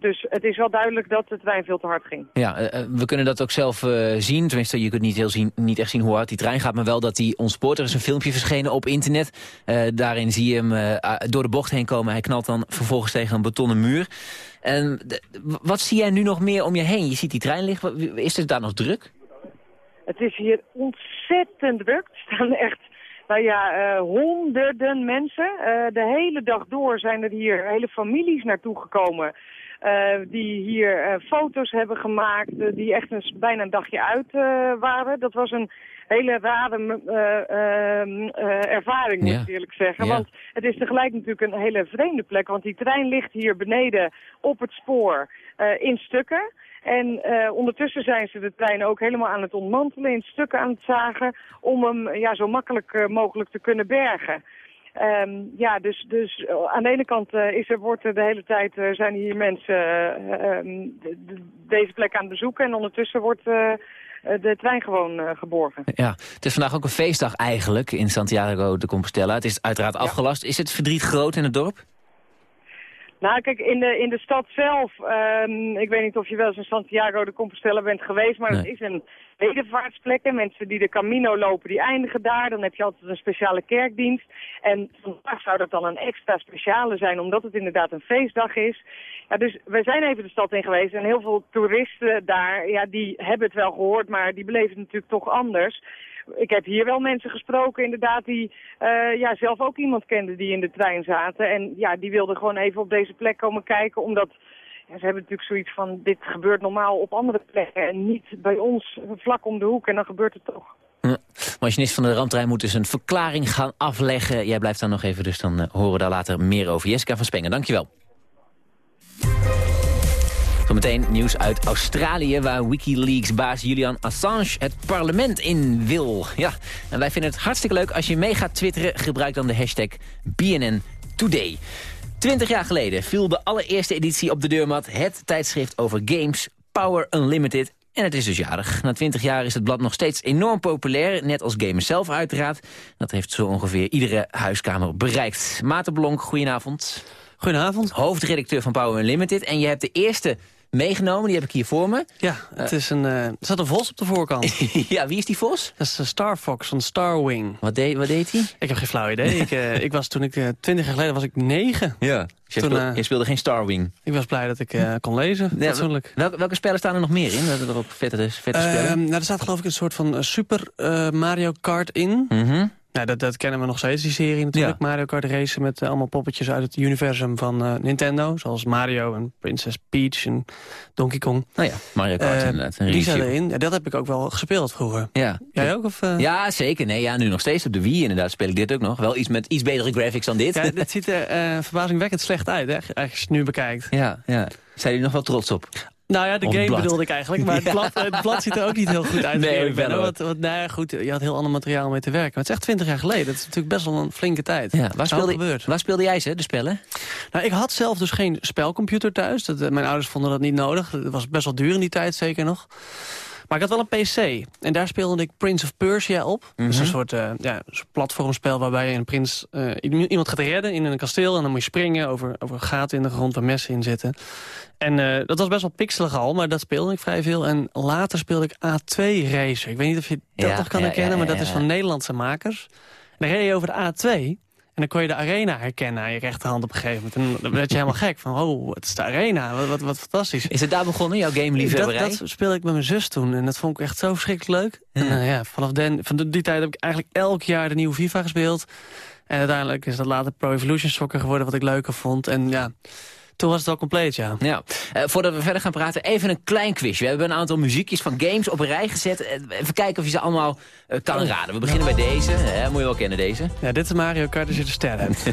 Dus het is wel duidelijk dat de trein veel te hard ging. Ja, eh, eh, we kunnen dat ook zelf eh, zien. Tenminste, je kunt niet, heel zien, niet echt zien hoe hard die trein gaat... maar wel dat hij ontspoort. Er is een filmpje verschenen op internet. Daarin zie je hem door de bocht heen komen. Hij knalt dan vervolgens tegen een betonnen muur. En wat zie jij nu nog meer om je heen? Je ziet die trein liggen. Is het daar nog druk? Het is hier ontzettend druk. Er staan echt, nou ja, honderden mensen. De hele dag door zijn er hier hele families naartoe gekomen. Eh, die hier eh, foto's hebben gemaakt, eh, die echt een, bijna een dagje uit waren. Dat was een hele rare eh, ervaring, moet Ja. ik eerlijk zeggen. Ja. Want het is tegelijk natuurlijk een hele vreemde plek. Want die trein ligt hier beneden op het spoor in stukken. En ondertussen zijn ze de trein ook helemaal aan het ontmantelen, in stukken aan het zagen, om hem ja, zo makkelijk mogelijk te kunnen bergen. Ehm, ja, dus, dus eh, aan de ene kant eh, is er, wordt de hele tijd, eh, zijn hier mensen eh, ehm, de- de- deze plek aan het bezoeken en ondertussen wordt de trein gewoon geborgen. Ja, het is vandaag ook een feestdag eigenlijk in Santiago de Compostela. Het is uiteraard afgelast. Is het verdriet groot in het dorp? Nou, kijk, in de, in de stad zelf, ehm, ik weet niet of je wel eens in Santiago de Compostela bent geweest, maar het is een bedevaartsplek. En mensen die de Camino lopen, die eindigen daar. Dan heb je altijd een speciale kerkdienst. En vandaag zou dat dan een extra speciale zijn, omdat het inderdaad een feestdag is. Ja, dus wij zijn even de stad in geweest en heel veel toeristen daar, ja, die hebben het wel gehoord, maar die beleven het natuurlijk toch anders. Ik heb hier wel mensen gesproken inderdaad die eh, ja, zelf ook iemand kenden die in de trein zaten. En ja, die wilden gewoon even op deze plek komen kijken, omdat ja, ze hebben natuurlijk zoiets van dit gebeurt normaal op andere plekken en niet bij ons vlak om de hoek en dan gebeurt het toch. Ja. Machinist van de ramptrein moet dus een verklaring gaan afleggen. Jij blijft dan nog even, dus dan eh, horen we daar later meer over. Jessica van Spengen, dankjewel. Zometeen nieuws uit Australië, waar Wikileaks-baas Julian Assange het parlement in wil. Ja, en wij vinden het hartstikke leuk als je mee gaat twitteren. Gebruik dan de hashtag BNN Today. Twintig jaar geleden viel de allereerste editie op de deurmat. Het tijdschrift over games, Power Unlimited. En het is dus jarig. Na 20 jaar is het blad nog steeds enorm populair. Net als gamers zelf uiteraard. Dat heeft zo ongeveer iedere huiskamer bereikt. Maarten Blonk, goedenavond. Goedenavond. Hoofdredacteur van Power Unlimited. En je hebt de eerste meegenomen, die heb ik hier voor me. Ja, het is een, eh, er staat een vos op de voorkant. ja, wie is die vos? Dat is een Star Fox van Starwing. Wat deed, wat deed hij? Ik heb geen flauw idee. ik, eh, ik was toen ik, eh, twintig jaar geleden was ik negen. Ja. Je, Toen, speelde, eh, je speelde geen Starwing. Ik was blij dat ik eh, kon lezen, Ja, fatsoenlijk. welke, welke spellen staan er nog meer in? Dat er ook vette, vette Ehm, spellen. nou, er staat geloof ik een soort van eh, Super eh, Mario Kart in. Mhm. Nou, dat, dat kennen we nog steeds, die serie natuurlijk. Mario Kart Racen met eh, allemaal poppetjes uit het universum van eh, Nintendo. Zoals Mario en Princess Peach en Donkey Kong. Nou ja, Mario Kart Eh, inderdaad. een Die zijn review. erin. Ja, dat heb ik ook wel gespeeld vroeger. Ja. Jij ook? Of? Ja, zeker. Nee, ja, nu nog steeds op de Wii inderdaad speel ik dit ook nog. Wel iets met iets betere graphics dan dit. Ja, dit ziet er verbazingwekkend slecht uit, hè, als je het nu bekijkt. ja, ja. Zijn jullie nog wel trots op? Nou ja, de game blad. bedoelde ik eigenlijk. Maar het, blad, het blad ziet er ook niet heel goed uit. Nee, ik ben wat, wat, nou ja, goed, je had heel ander materiaal mee te werken. Maar het is echt 20 jaar geleden. Dat is natuurlijk best wel een flinke tijd. Ja, waar, speelde, waar speelde jij ze, de spellen? Nou, ik had zelf dus geen spelcomputer thuis. Dat, eh, mijn ouders vonden dat niet nodig. Het was best wel duur in die tijd, zeker nog. Maar ik had wel een PC. En daar speelde ik Prince of Persia op. Is een soort, ja, platformspel waarbij je een prins eh, iemand gaat redden in een kasteel. En dan moet je springen over, over gaten in de grond waar messen in zitten. En eh, dat was best wel pixelig al, maar dat speelde ik vrij veel. En later speelde ik A2 Racer. Ik weet niet of je dat Ja, nog kan ja, herkennen, maar dat is van Nederlandse makers. En dan reed je over de A2... En dan kon je de arena herkennen aan je rechterhand op een gegeven moment. En dan werd je helemaal gek van, oh, het is de arena. Wat, wat, wat fantastisch. Is het daar begonnen, jouw game-liefhebberij? Dat, dat speelde ik met mijn zus toen. En dat vond ik echt zo verschrikkelijk leuk. En eh, ja, vanaf den, van die tijd heb ik eigenlijk elk jaar de nieuwe FIFA gespeeld. En uiteindelijk is dat later Pro Evolution Soccer geworden, wat ik leuker vond. En ja, toen was het al compleet, ja. Ja. Eh, voordat we verder gaan praten, even een klein quizje. We hebben een aantal muziekjes van games op een rij gezet. Eh, even kijken of je ze allemaal eh, kan raden. We beginnen bij deze. Hè, moet je wel kennen, deze. Ja, dit is Mario Kart als je de ster hebt.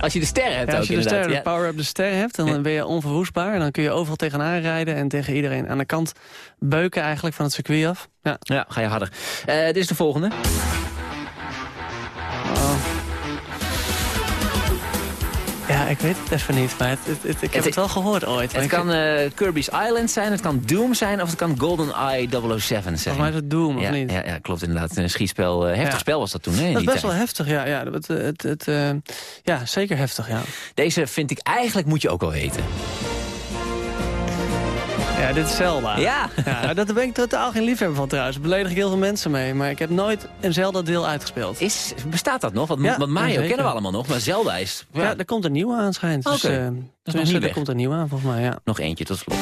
Als je de ster hebt Ja, als je de ster, de power-up de ster hebt, dan ben je onverwoestbaar. En dan kun je overal tegenaan rijden en tegen iedereen aan de kant beuken eigenlijk van het circuit af. Ja, ja ga je harder. Dit is de volgende. Ja, ik weet het even niet, maar het, het- het- ik heb het, wel gehoord ooit. Het kan eh, Kirby's Island zijn, het kan Doom zijn of het kan GoldenEye 007 zijn. Volgens mij is het Doom, of ja, niet? Ja, ja, klopt inderdaad. Een schietspel, eh, heftig Ja. spel was dat toen. Hè, Dat die best wel heftig, ja. Ja, het, het, het, eh, ja zeker heftig, ja. Deze vind ik eigenlijk moet je ook wel weten. Ja, dit is Zelda. Ja. ja dat ben ik totaal geen liefhebber van trouwens. Daar beledig ik heel veel mensen mee. Maar ik heb nooit een Zelda-deel uitgespeeld. Is, bestaat dat nog? Want, Ja, want Mario kennen we allemaal nog, maar Zelda is... Ja, er komt een nieuwe aan schijnt. Dus, Oké. eh, nog tenminste, niet er weg. komt een nieuwe aan volgens mij, ja. Nog eentje tot slot.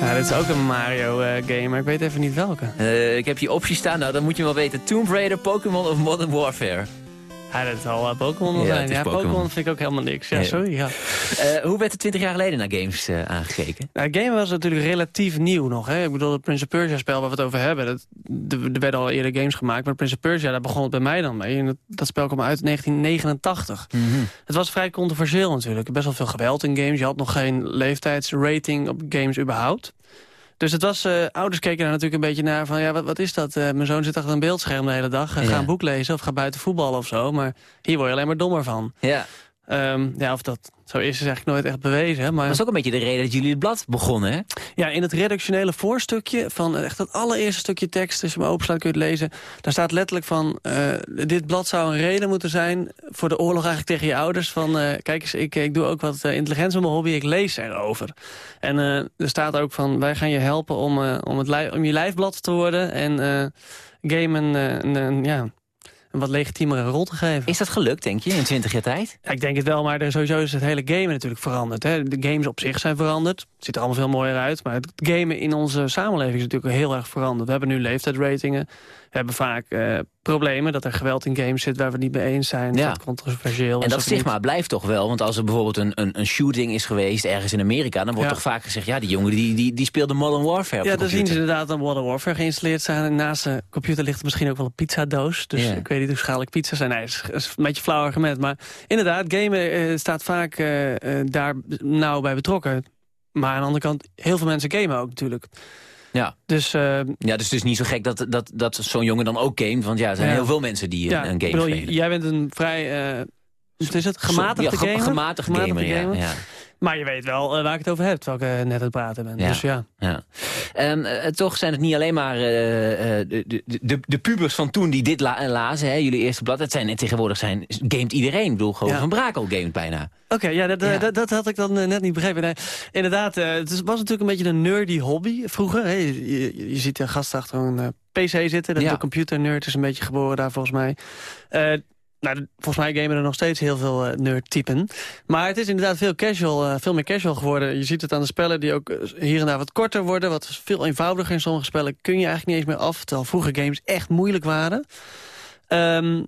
Ja, dit is ook een Mario-game, maar ik weet even niet welke. Eh, ik heb hier opties staan, nou dan moet je wel weten. Tomb Raider, Pokémon of Modern Warfare. Ja, dat zal Pokémon wel Ja, zijn. Ja, Pokémon. Pokémon vind ik ook helemaal niks. Ja, sorry, ja. Eh, hoe werd er 20 jaar geleden naar games eh, aangekeken? Nou, game was natuurlijk relatief nieuw nog. Hè? Ik bedoel, het Prince of Persia spel waar we het over hebben... Dat, er er werden al eerder games gemaakt, maar Prince of Persia... daar begon het bij mij dan mee. En dat, dat spel kwam uit in 1989. Het was vrij controversieel natuurlijk. Best wel veel geweld in games. Je had nog geen leeftijdsrating op games überhaupt. Dus het was, eh, ouders keken daar natuurlijk een beetje naar van... ja, wat, wat is dat? Eh, mijn zoon zit achter een beeldscherm de hele dag. Ga een boek lezen of ga buiten voetballen of zo. Maar hier word je alleen maar dommer van. Ja. Ehm, ja, of dat zo is, is eigenlijk nooit echt bewezen. Maar... Dat is ook een beetje de reden dat jullie het blad begonnen, hè? Ja, in het redactionele voorstukje van echt het allereerste stukje tekst... als je hem openslaat kun je het lezen... daar staat letterlijk van... eh, dit blad zou een reden moeten zijn voor de oorlog eigenlijk tegen je ouders... van eh, kijk eens, ik, ik doe ook wat eh, intelligentie met mijn hobby, ik lees erover. En eh, er staat ook van, wij gaan je helpen om, eh, om, het om je lijfblad te worden... en eh game een, eh, een, een, ja, een wat legitiemere rol te geven. Is dat gelukt, denk je, in 20 jaar tijd? Ja, ik denk het wel, maar er sowieso is het hele gamen natuurlijk veranderd. Hè. De games op zich zijn veranderd. Het ziet er allemaal veel mooier uit. Maar het gamen in onze samenleving is natuurlijk heel erg veranderd. We hebben nu leeftijdsratingen. Hebben vaak eh, problemen dat er geweld in games zit... waar we het niet mee eens zijn. Ja. Dat controversieel is En dat niet. stigma blijft toch wel, want als er bijvoorbeeld een, een, een shooting is geweest ergens in Amerika, dan wordt Ja. toch vaak gezegd, ja, die jongen die, die, die speelde Modern Warfare Ja, dan zien ze inderdaad een Modern Warfare geïnstalleerd zijn. En naast de computer ligt er misschien ook wel een pizzadoos. Dus ik weet niet hoe schadelijk pizza's zijn. Nee, is, is een beetje flauw argument. Maar inderdaad, gamen eh, staat vaak eh, daar nauw bij betrokken. Maar aan de andere kant, heel veel mensen gamen ook natuurlijk. Ja. Dus, eh, ja, dus het is niet zo gek dat, dat, dat zo'n jongen dan ook gamet, want ja, er zijn Ja. heel veel mensen die ja, een, game bedoel, spelen. Jij bent een vrij... eh wat is het? Gematigde Ja, gamer? gematigd gamer, ja. Maar je weet wel eh, waar ik het over heb, terwijl ik eh, net aan het praten ben. Ja. Dus ja. Ja. Eh, toch zijn het niet alleen maar de, de, de, de pubers van toen die dit la lazen, hè, jullie eerste blad. Het zijn, en tegenwoordig zijn, gamet iedereen. Ik bedoel, gewoon Ja. Van Brakel gamet bijna. Oké, ja, dat, Dat, dat had ik dan net niet begrepen. Nee, inderdaad, het was natuurlijk een beetje een nerdy hobby vroeger. Hè. Je, ziet een gast achter een pc zitten. Dat Ja. De computernerd is een beetje geboren daar volgens mij. Nou, volgens mij gamen er nog steeds heel veel uh. Maar het is inderdaad veel, casual, uh, veel meer casual geworden. Je ziet het aan de spellen die ook hier en daar wat korter worden. Wat veel eenvoudiger in sommige spellen kun je eigenlijk niet eens meer af. Terwijl vroeger games echt moeilijk waren. Um,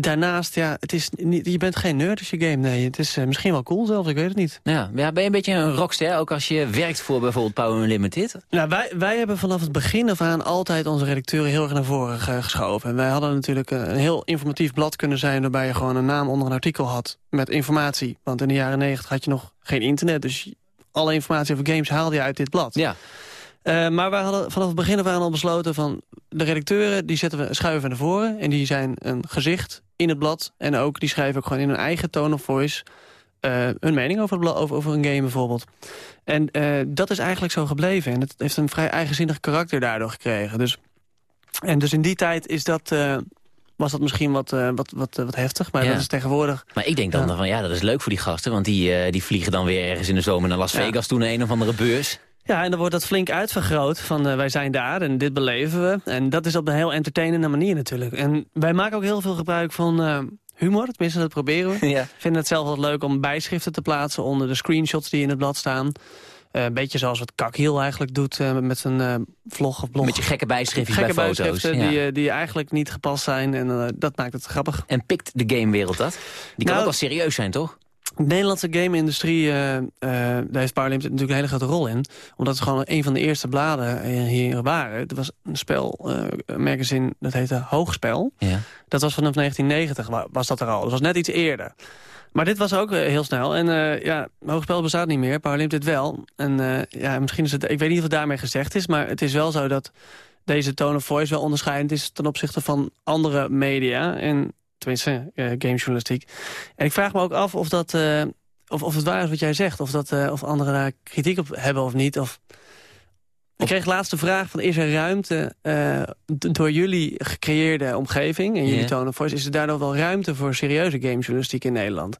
daarnaast, ja, het is niet, je bent geen nerd als je game. Nee, het is uh, misschien wel cool zelfs, ik weet het niet. Ja, ja, ben je een beetje een rockster, ook als je werkt voor bijvoorbeeld Power Unlimited? Nou, wij, wij hebben vanaf het begin af aan altijd onze redacteuren heel erg naar voren geschoven. En wij hadden natuurlijk een heel informatief blad kunnen zijn... waarbij je gewoon een naam onder een artikel had met informatie. Want in de jaren negentig had je nog geen internet, dus alle informatie over games haalde je uit dit blad. Ja. Uh, maar wij hadden vanaf het begin af aan al besloten van... de redacteuren die zetten we schuiven naar voren... en die zijn een gezicht in het blad. En ook die schrijven ook gewoon in hun eigen tone of voice... Uh, hun mening over, het over, over een game bijvoorbeeld. En uh, dat is eigenlijk zo gebleven. En het heeft een vrij eigenzinnig karakter daardoor gekregen. Dus, en dus in die tijd is dat was dat misschien wat, uh, wat, wat, wat heftig, maar ja. dat is tegenwoordig... Maar ik denk dan ja. van, ja, dat is leuk voor die gasten... want die, uh, die vliegen dan weer ergens in de zomer naar Las Vegas... Ja. toen een of andere beurs. Ja, en dan wordt dat flink uitvergroot van uh, wij zijn daar en dit beleven we. En dat is op een heel entertainende manier natuurlijk. En wij maken ook heel veel gebruik van uh, humor, tenminste dat proberen we. Ja. vinden het zelf wel leuk om bijschriften te plaatsen onder de screenshots die in het blad staan. Uh, een beetje zoals wat Kakhiel eigenlijk doet uh, met zijn uh, vlog of blog. Met je gekke bijschriftjes gekke bij bijschriften foto's. Die, die eigenlijk niet gepast zijn en dat maakt het grappig. En pikt de gamewereld dat? Die kan nou, ook wel serieus zijn, toch? De Nederlandse game-industrie, uh, uh, daar heeft natuurlijk een hele grote rol in. Omdat het gewoon een van de eerste bladen hier waren. Het was een spel, uh, magazine, dat heette Hoogspel. Ja. Dat was vanaf 1990, was dat er al. Dat was net iets eerder. Maar dit was ook heel snel. En uh, ja, Hoogspel bestaat niet meer, Powerlimit wel. En uh, ja, misschien is het, ik weet niet of het daarmee gezegd is... maar het is wel zo dat deze tone of voice wel onderscheidend is... ten opzichte van andere media. En tenminste, uh, gamejournalistiek. En ik vraag me ook af of dat... Uh, of, of het waar is wat jij zegt. Of, dat, uh, of anderen daar kritiek op hebben of niet. Of... Ik kreeg laatst de vraag van... is er ruimte uh, door jullie gecreëerde omgeving... en jullie Ja. tone of voice... is er daardoor wel ruimte voor serieuze gamejournalistiek in Nederland?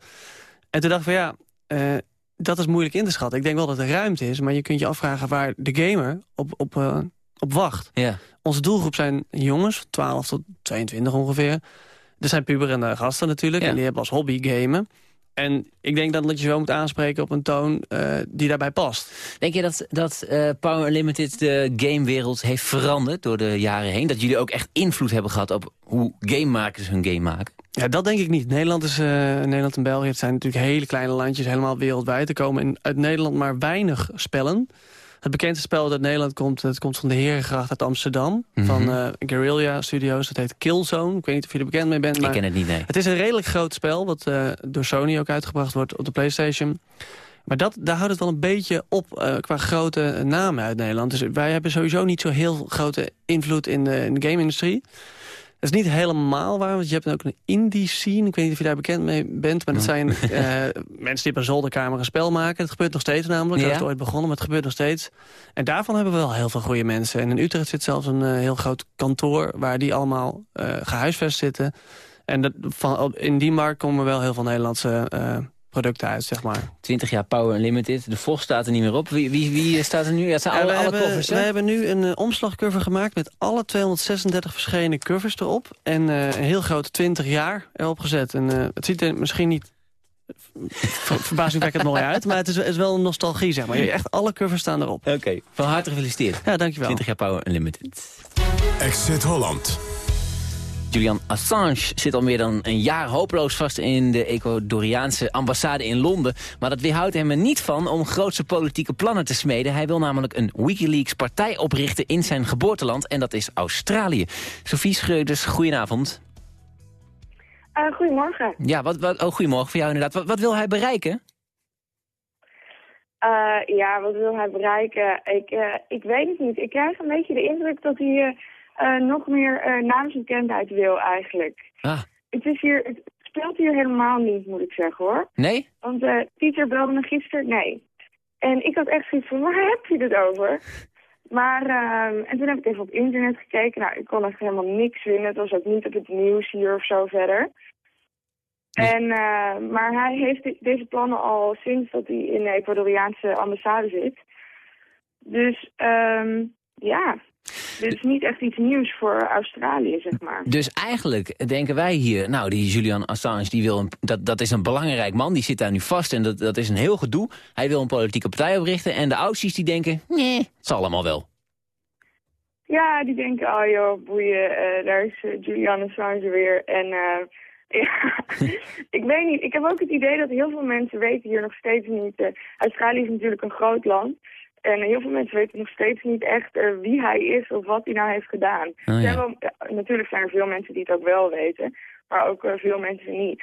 En toen dacht ik van ja... Uh, dat is moeilijk in te schatten. Ik denk wel dat er ruimte is, maar je kunt je afvragen... waar de gamer op, op, uh, op wacht. Ja. Onze doelgroep zijn jongens, 12 tot 22 ongeveer... Er zijn puberende gasten natuurlijk. Ja. En die hebben als hobby gamen. En ik denk dan dat je zo moet aanspreken op een toon uh, die daarbij past. Denk je dat, dat uh, Power Unlimited de gamewereld heeft veranderd door de jaren heen? Dat jullie ook echt invloed hebben gehad op hoe gamemakers hun game maken? Ja, dat denk ik niet. Nederland, is, uh, Nederland en België het zijn natuurlijk hele kleine landjes, helemaal wereldwijd. Er komen in, uit Nederland maar weinig spellen. Het bekendste spel dat uit Nederland komt, dat komt van de Herengracht uit Amsterdam. Mm -hmm. Van uh, Guerrilla Studios, dat heet Killzone. Ik weet niet of je er bekend mee bent. Maar ik ken het niet, nee. Het is een redelijk groot spel, wat uh, door Sony ook uitgebracht wordt op de Playstation. Maar dat, daar houdt het wel een beetje op uh, qua grote namen uit Nederland. Dus wij hebben sowieso niet zo heel grote invloed in de, in de game-industrie. Dat is niet helemaal waar, want je hebt ook een indie scene. Ik weet niet of je daar bekend mee bent, maar dat zijn uh, mensen die op een zolderkamer een spel maken. Het gebeurt nog steeds namelijk. Ja. Dat is ooit begonnen, maar het gebeurt nog steeds. En daarvan hebben we wel heel veel goede mensen. En in Utrecht zit zelfs een uh, heel groot kantoor waar die allemaal uh, gehuisvest zitten. En dat, van, in die markt komen wel heel veel Nederlandse producten uit, zeg maar. 20 jaar Power Unlimited. De Vos staat er niet meer op. Wie, wie, wie staat er nu? Ja, het zijn ja, alle, wij, alle hebben, covers, wij hebben nu een uh, omslagcover gemaakt met alle 236 verschillende covers erop. En uh, een heel grote 20 jaar erop gezet. En uh, het ziet er misschien niet ver, verbazingwekkend mooi uit, maar het is, is, wel een nostalgie, zeg maar. Echt alle covers staan erop. Oké, okay. van harte gefeliciteerd. Ja, dankjewel. 20 jaar Power Unlimited. Exit Holland. Julian Assange zit al meer dan een jaar hopeloos vast in de Ecuadoriaanse ambassade in Londen. Maar dat weerhoudt hem er niet van om grootse politieke plannen te smeden. Hij wil namelijk een Wikileaks partij oprichten in zijn geboorteland en dat is Australië. Sophie Schreuders, goedenavond. Uh, goedemorgen. Ja, wat, wat, oh, goedemorgen voor jou inderdaad. Wat, wat wil hij bereiken? Uh, ja, wat wil hij bereiken? Ik, uh, ik weet het niet. Ik krijg een beetje de indruk dat hij nog meer uh, naamsbekendheid wil eigenlijk. Ah. Het, is hier, het speelt hier helemaal niet, moet ik zeggen hoor. Nee? Want uh, Pieter belde me gisteren, nee. En ik had echt zoiets van, waar heb je het over? Maar, uh, en toen heb ik even op internet gekeken. Nou, ik kon echt helemaal niks vinden. Het was ook niet op het nieuws hier of zo verder. En, uh, maar hij heeft de, deze plannen al sinds dat hij in de Ecuadoriaanse ambassade zit. Dus, um, ja, Dit is niet echt iets nieuws voor Australië, zeg maar. Dus eigenlijk denken wij hier, nou, die Julian Assange, die wil een, dat, dat is een belangrijk man, die zit daar nu vast en dat, dat is een heel gedoe. Hij wil een politieke partij oprichten en de oudsies die denken, nee, het zal allemaal wel. Ja, die denken, oh joh, boeien, uh, daar is uh, Julian Assange weer. En uh, ja, ik weet niet, ik heb ook het idee dat heel veel mensen weten hier nog steeds niet. Australië is natuurlijk een groot land. En heel veel mensen weten nog steeds niet echt uh, wie hij is of wat hij nou heeft gedaan. Oh, ja. wel, ja, natuurlijk zijn er veel mensen die het ook wel weten, maar ook uh, veel mensen niet.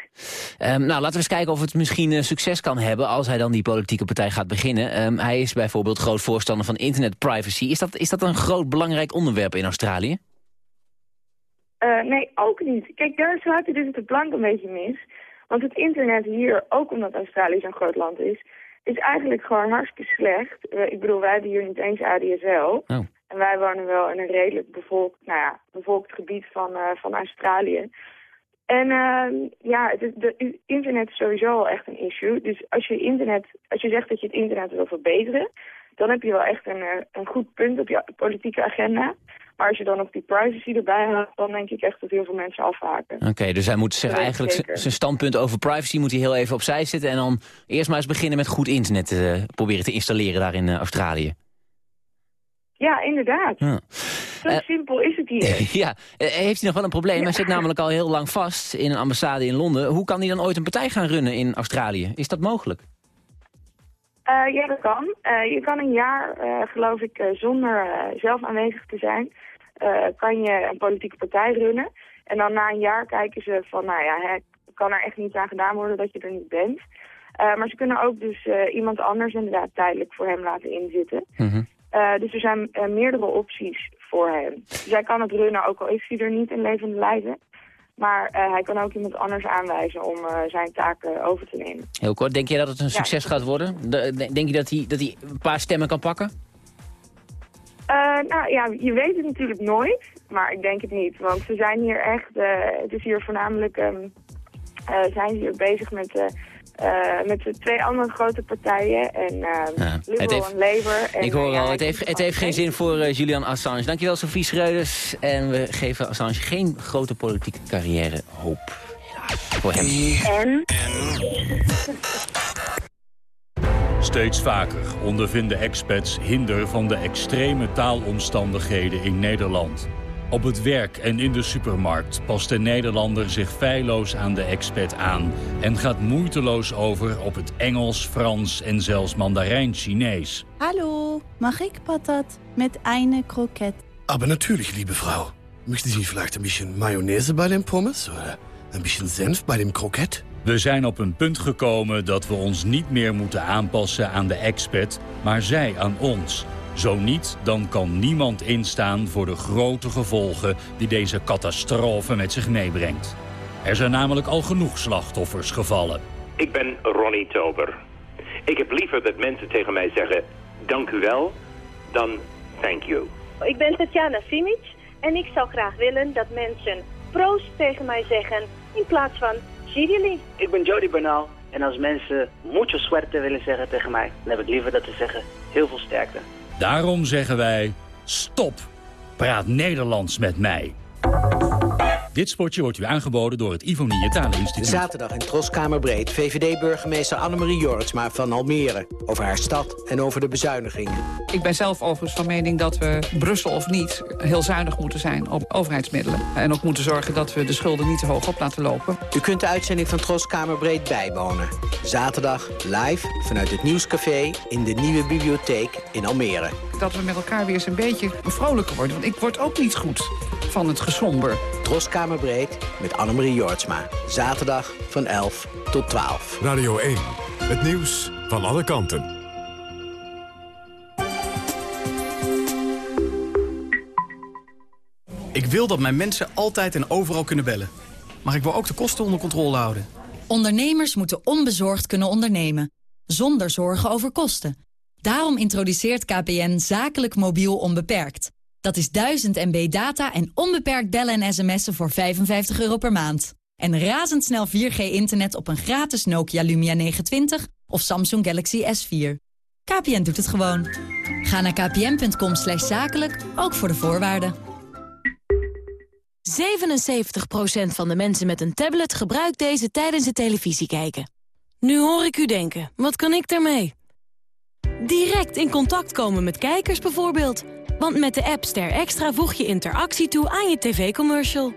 Um, nou, laten we eens kijken of het misschien uh, succes kan hebben als hij dan die politieke partij gaat beginnen. Um, hij is bijvoorbeeld groot voorstander van internetprivacy. Is dat, is dat een groot belangrijk onderwerp in Australië? nee, ook niet. Kijk, daar slaat hij dus het plank een beetje mis. Want het internet hier, ook omdat Australië zo'n groot land is is eigenlijk gewoon hartstikke slecht. Ik bedoel, wij hebben hier niet eens ADSL. Oh. En wij wonen wel in een redelijk bevolkt, nou ja, bevolkt gebied van, uh, van Australië. En uh, ja, het, de, internet is sowieso al echt een issue. Dus als je, internet, als je zegt dat je het internet wil verbeteren... dan heb je wel echt een, een goed punt op je politieke agenda. Maar als je dan ook die privacy erbij haalt, dan denk ik echt dat heel veel mensen afhaken. Oké, okay, dus hij moet zich eigenlijk zijn standpunt over privacy moet hij heel even opzij zetten... en dan eerst maar eens beginnen met goed internet te uh, proberen te installeren daar in uh, Australië. Ja, inderdaad. Ja. Zo uh, simpel is het hier. ja, heeft hij nog wel een probleem? Ja. Hij zit namelijk al heel lang vast in een ambassade in Londen. Hoe kan hij dan ooit een partij gaan runnen in Australië? Is dat mogelijk? Uh, ja, dat kan. Uh, je kan een jaar, uh, geloof ik, zonder zelf aanwezig te zijn, kan je een politieke partij runnen. En dan na een jaar kijken ze van, nou ja, hè, kan er echt niet aan gedaan worden dat je er niet bent. maar ze kunnen ook dus iemand anders inderdaad tijdelijk voor hem laten inzitten. Mm -hmm. dus er zijn meerdere opties voor hem. Dus hij kan het runnen, ook al is hij er niet in levende lijven. Maar uh, hij kan ook iemand anders aanwijzen om uh, zijn taken over te nemen. Heel kort, denk je dat het een succes gaat worden? De, denk je dat hij, dat hij een paar stemmen kan pakken? Uh, nou ja, je weet het natuurlijk nooit, maar ik denk het niet. Want ze zijn hier echt, het is hier voornamelijk, um, zijn ze hier bezig met... Uh, met de twee andere grote partijen, en uh, ja, Liberal heeft, en Labour. En, ik hoor ja, al, het heeft, het heeft geen zin voor uh, Julian Assange. Dankjewel Sophie Schreuders. En we geven Assange geen grote politieke carrière hoop. Voor hem. En? Steeds vaker ondervinden expats hinder van de extreme taalomstandigheden in Nederland. Op het werk en in de supermarkt past de Nederlander zich feilloos aan de expat aan... en gaat moeiteloos over op het Engels, Frans en zelfs Mandarijn-Chinees. Hallo, mag ik patat met eine kroket? Aber natürlich, liebe Frau. Möchten Sie vielleicht ein bisschen Mayonnaise bei dem Pommes oder ein bisschen Senf bei dem Kroket? We zijn op een punt gekomen dat we ons niet meer moeten aanpassen aan de expat, maar zij aan ons... Zo niet, dan kan niemand instaan voor de grote gevolgen die deze catastrofe met zich meebrengt. Er zijn namelijk al genoeg slachtoffers gevallen. Ik ben Ronnie Tober. Ik heb liever dat mensen tegen mij zeggen, dank u wel, dan thank you. Ik ben Tatjana Simic en ik zou graag willen dat mensen proost tegen mij zeggen in plaats van Gidili. Ik ben Jody Bernal en als mensen mucho suerte willen zeggen tegen mij, dan heb ik liever dat ze zeggen heel veel sterkte. Daarom zeggen wij, stop, praat Nederlands met mij. Dit spotje wordt u aangeboden door het Ivonie Taleninstituut. Zaterdag in Troskamerbreed VVD-burgemeester Annemarie Jortsma van Almere. Over haar stad en over de bezuinigingen. Ik ben zelf overigens van mening dat we, Brussel of niet... heel zuinig moeten zijn op overheidsmiddelen. En ook moeten zorgen dat we de schulden niet te hoog op laten lopen. U kunt de uitzending van Troskamerbreed bijwonen. Zaterdag live vanuit het Nieuwscafé in de Nieuwe Bibliotheek in Almere. Dat we met elkaar weer eens een beetje vrolijker worden. Want ik word ook niet goed van het gesomber. Troskamerbreed met Annemarie Jortsma. Zaterdag van 11 tot 12. Radio 1. Het nieuws van alle kanten. Ik wil dat mijn mensen altijd en overal kunnen bellen. Maar ik wil ook de kosten onder controle houden. Ondernemers moeten onbezorgd kunnen ondernemen. Zonder zorgen over kosten. Daarom introduceert KPN zakelijk mobiel onbeperkt. Dat is 1000 MB data en onbeperkt bellen en sms'en voor 55 euro per maand. En razendsnel 4G-internet op een gratis Nokia Lumia 920 of Samsung Galaxy S4. KPN doet het gewoon. Ga naar kpn.com slash zakelijk, ook voor de voorwaarden. 77% van de mensen met een tablet gebruikt deze tijdens het televisie kijken. Nu hoor ik u denken, wat kan ik daarmee? Direct in contact komen met kijkers bijvoorbeeld. Want met de app Ster Extra voeg je interactie toe aan je tv-commercial.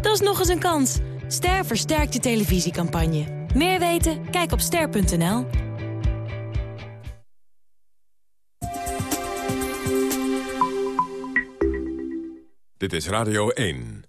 Dat is nog eens een kans. Ster versterkt je televisiecampagne. Meer weten? Kijk op ster.nl. Dit is Radio 1.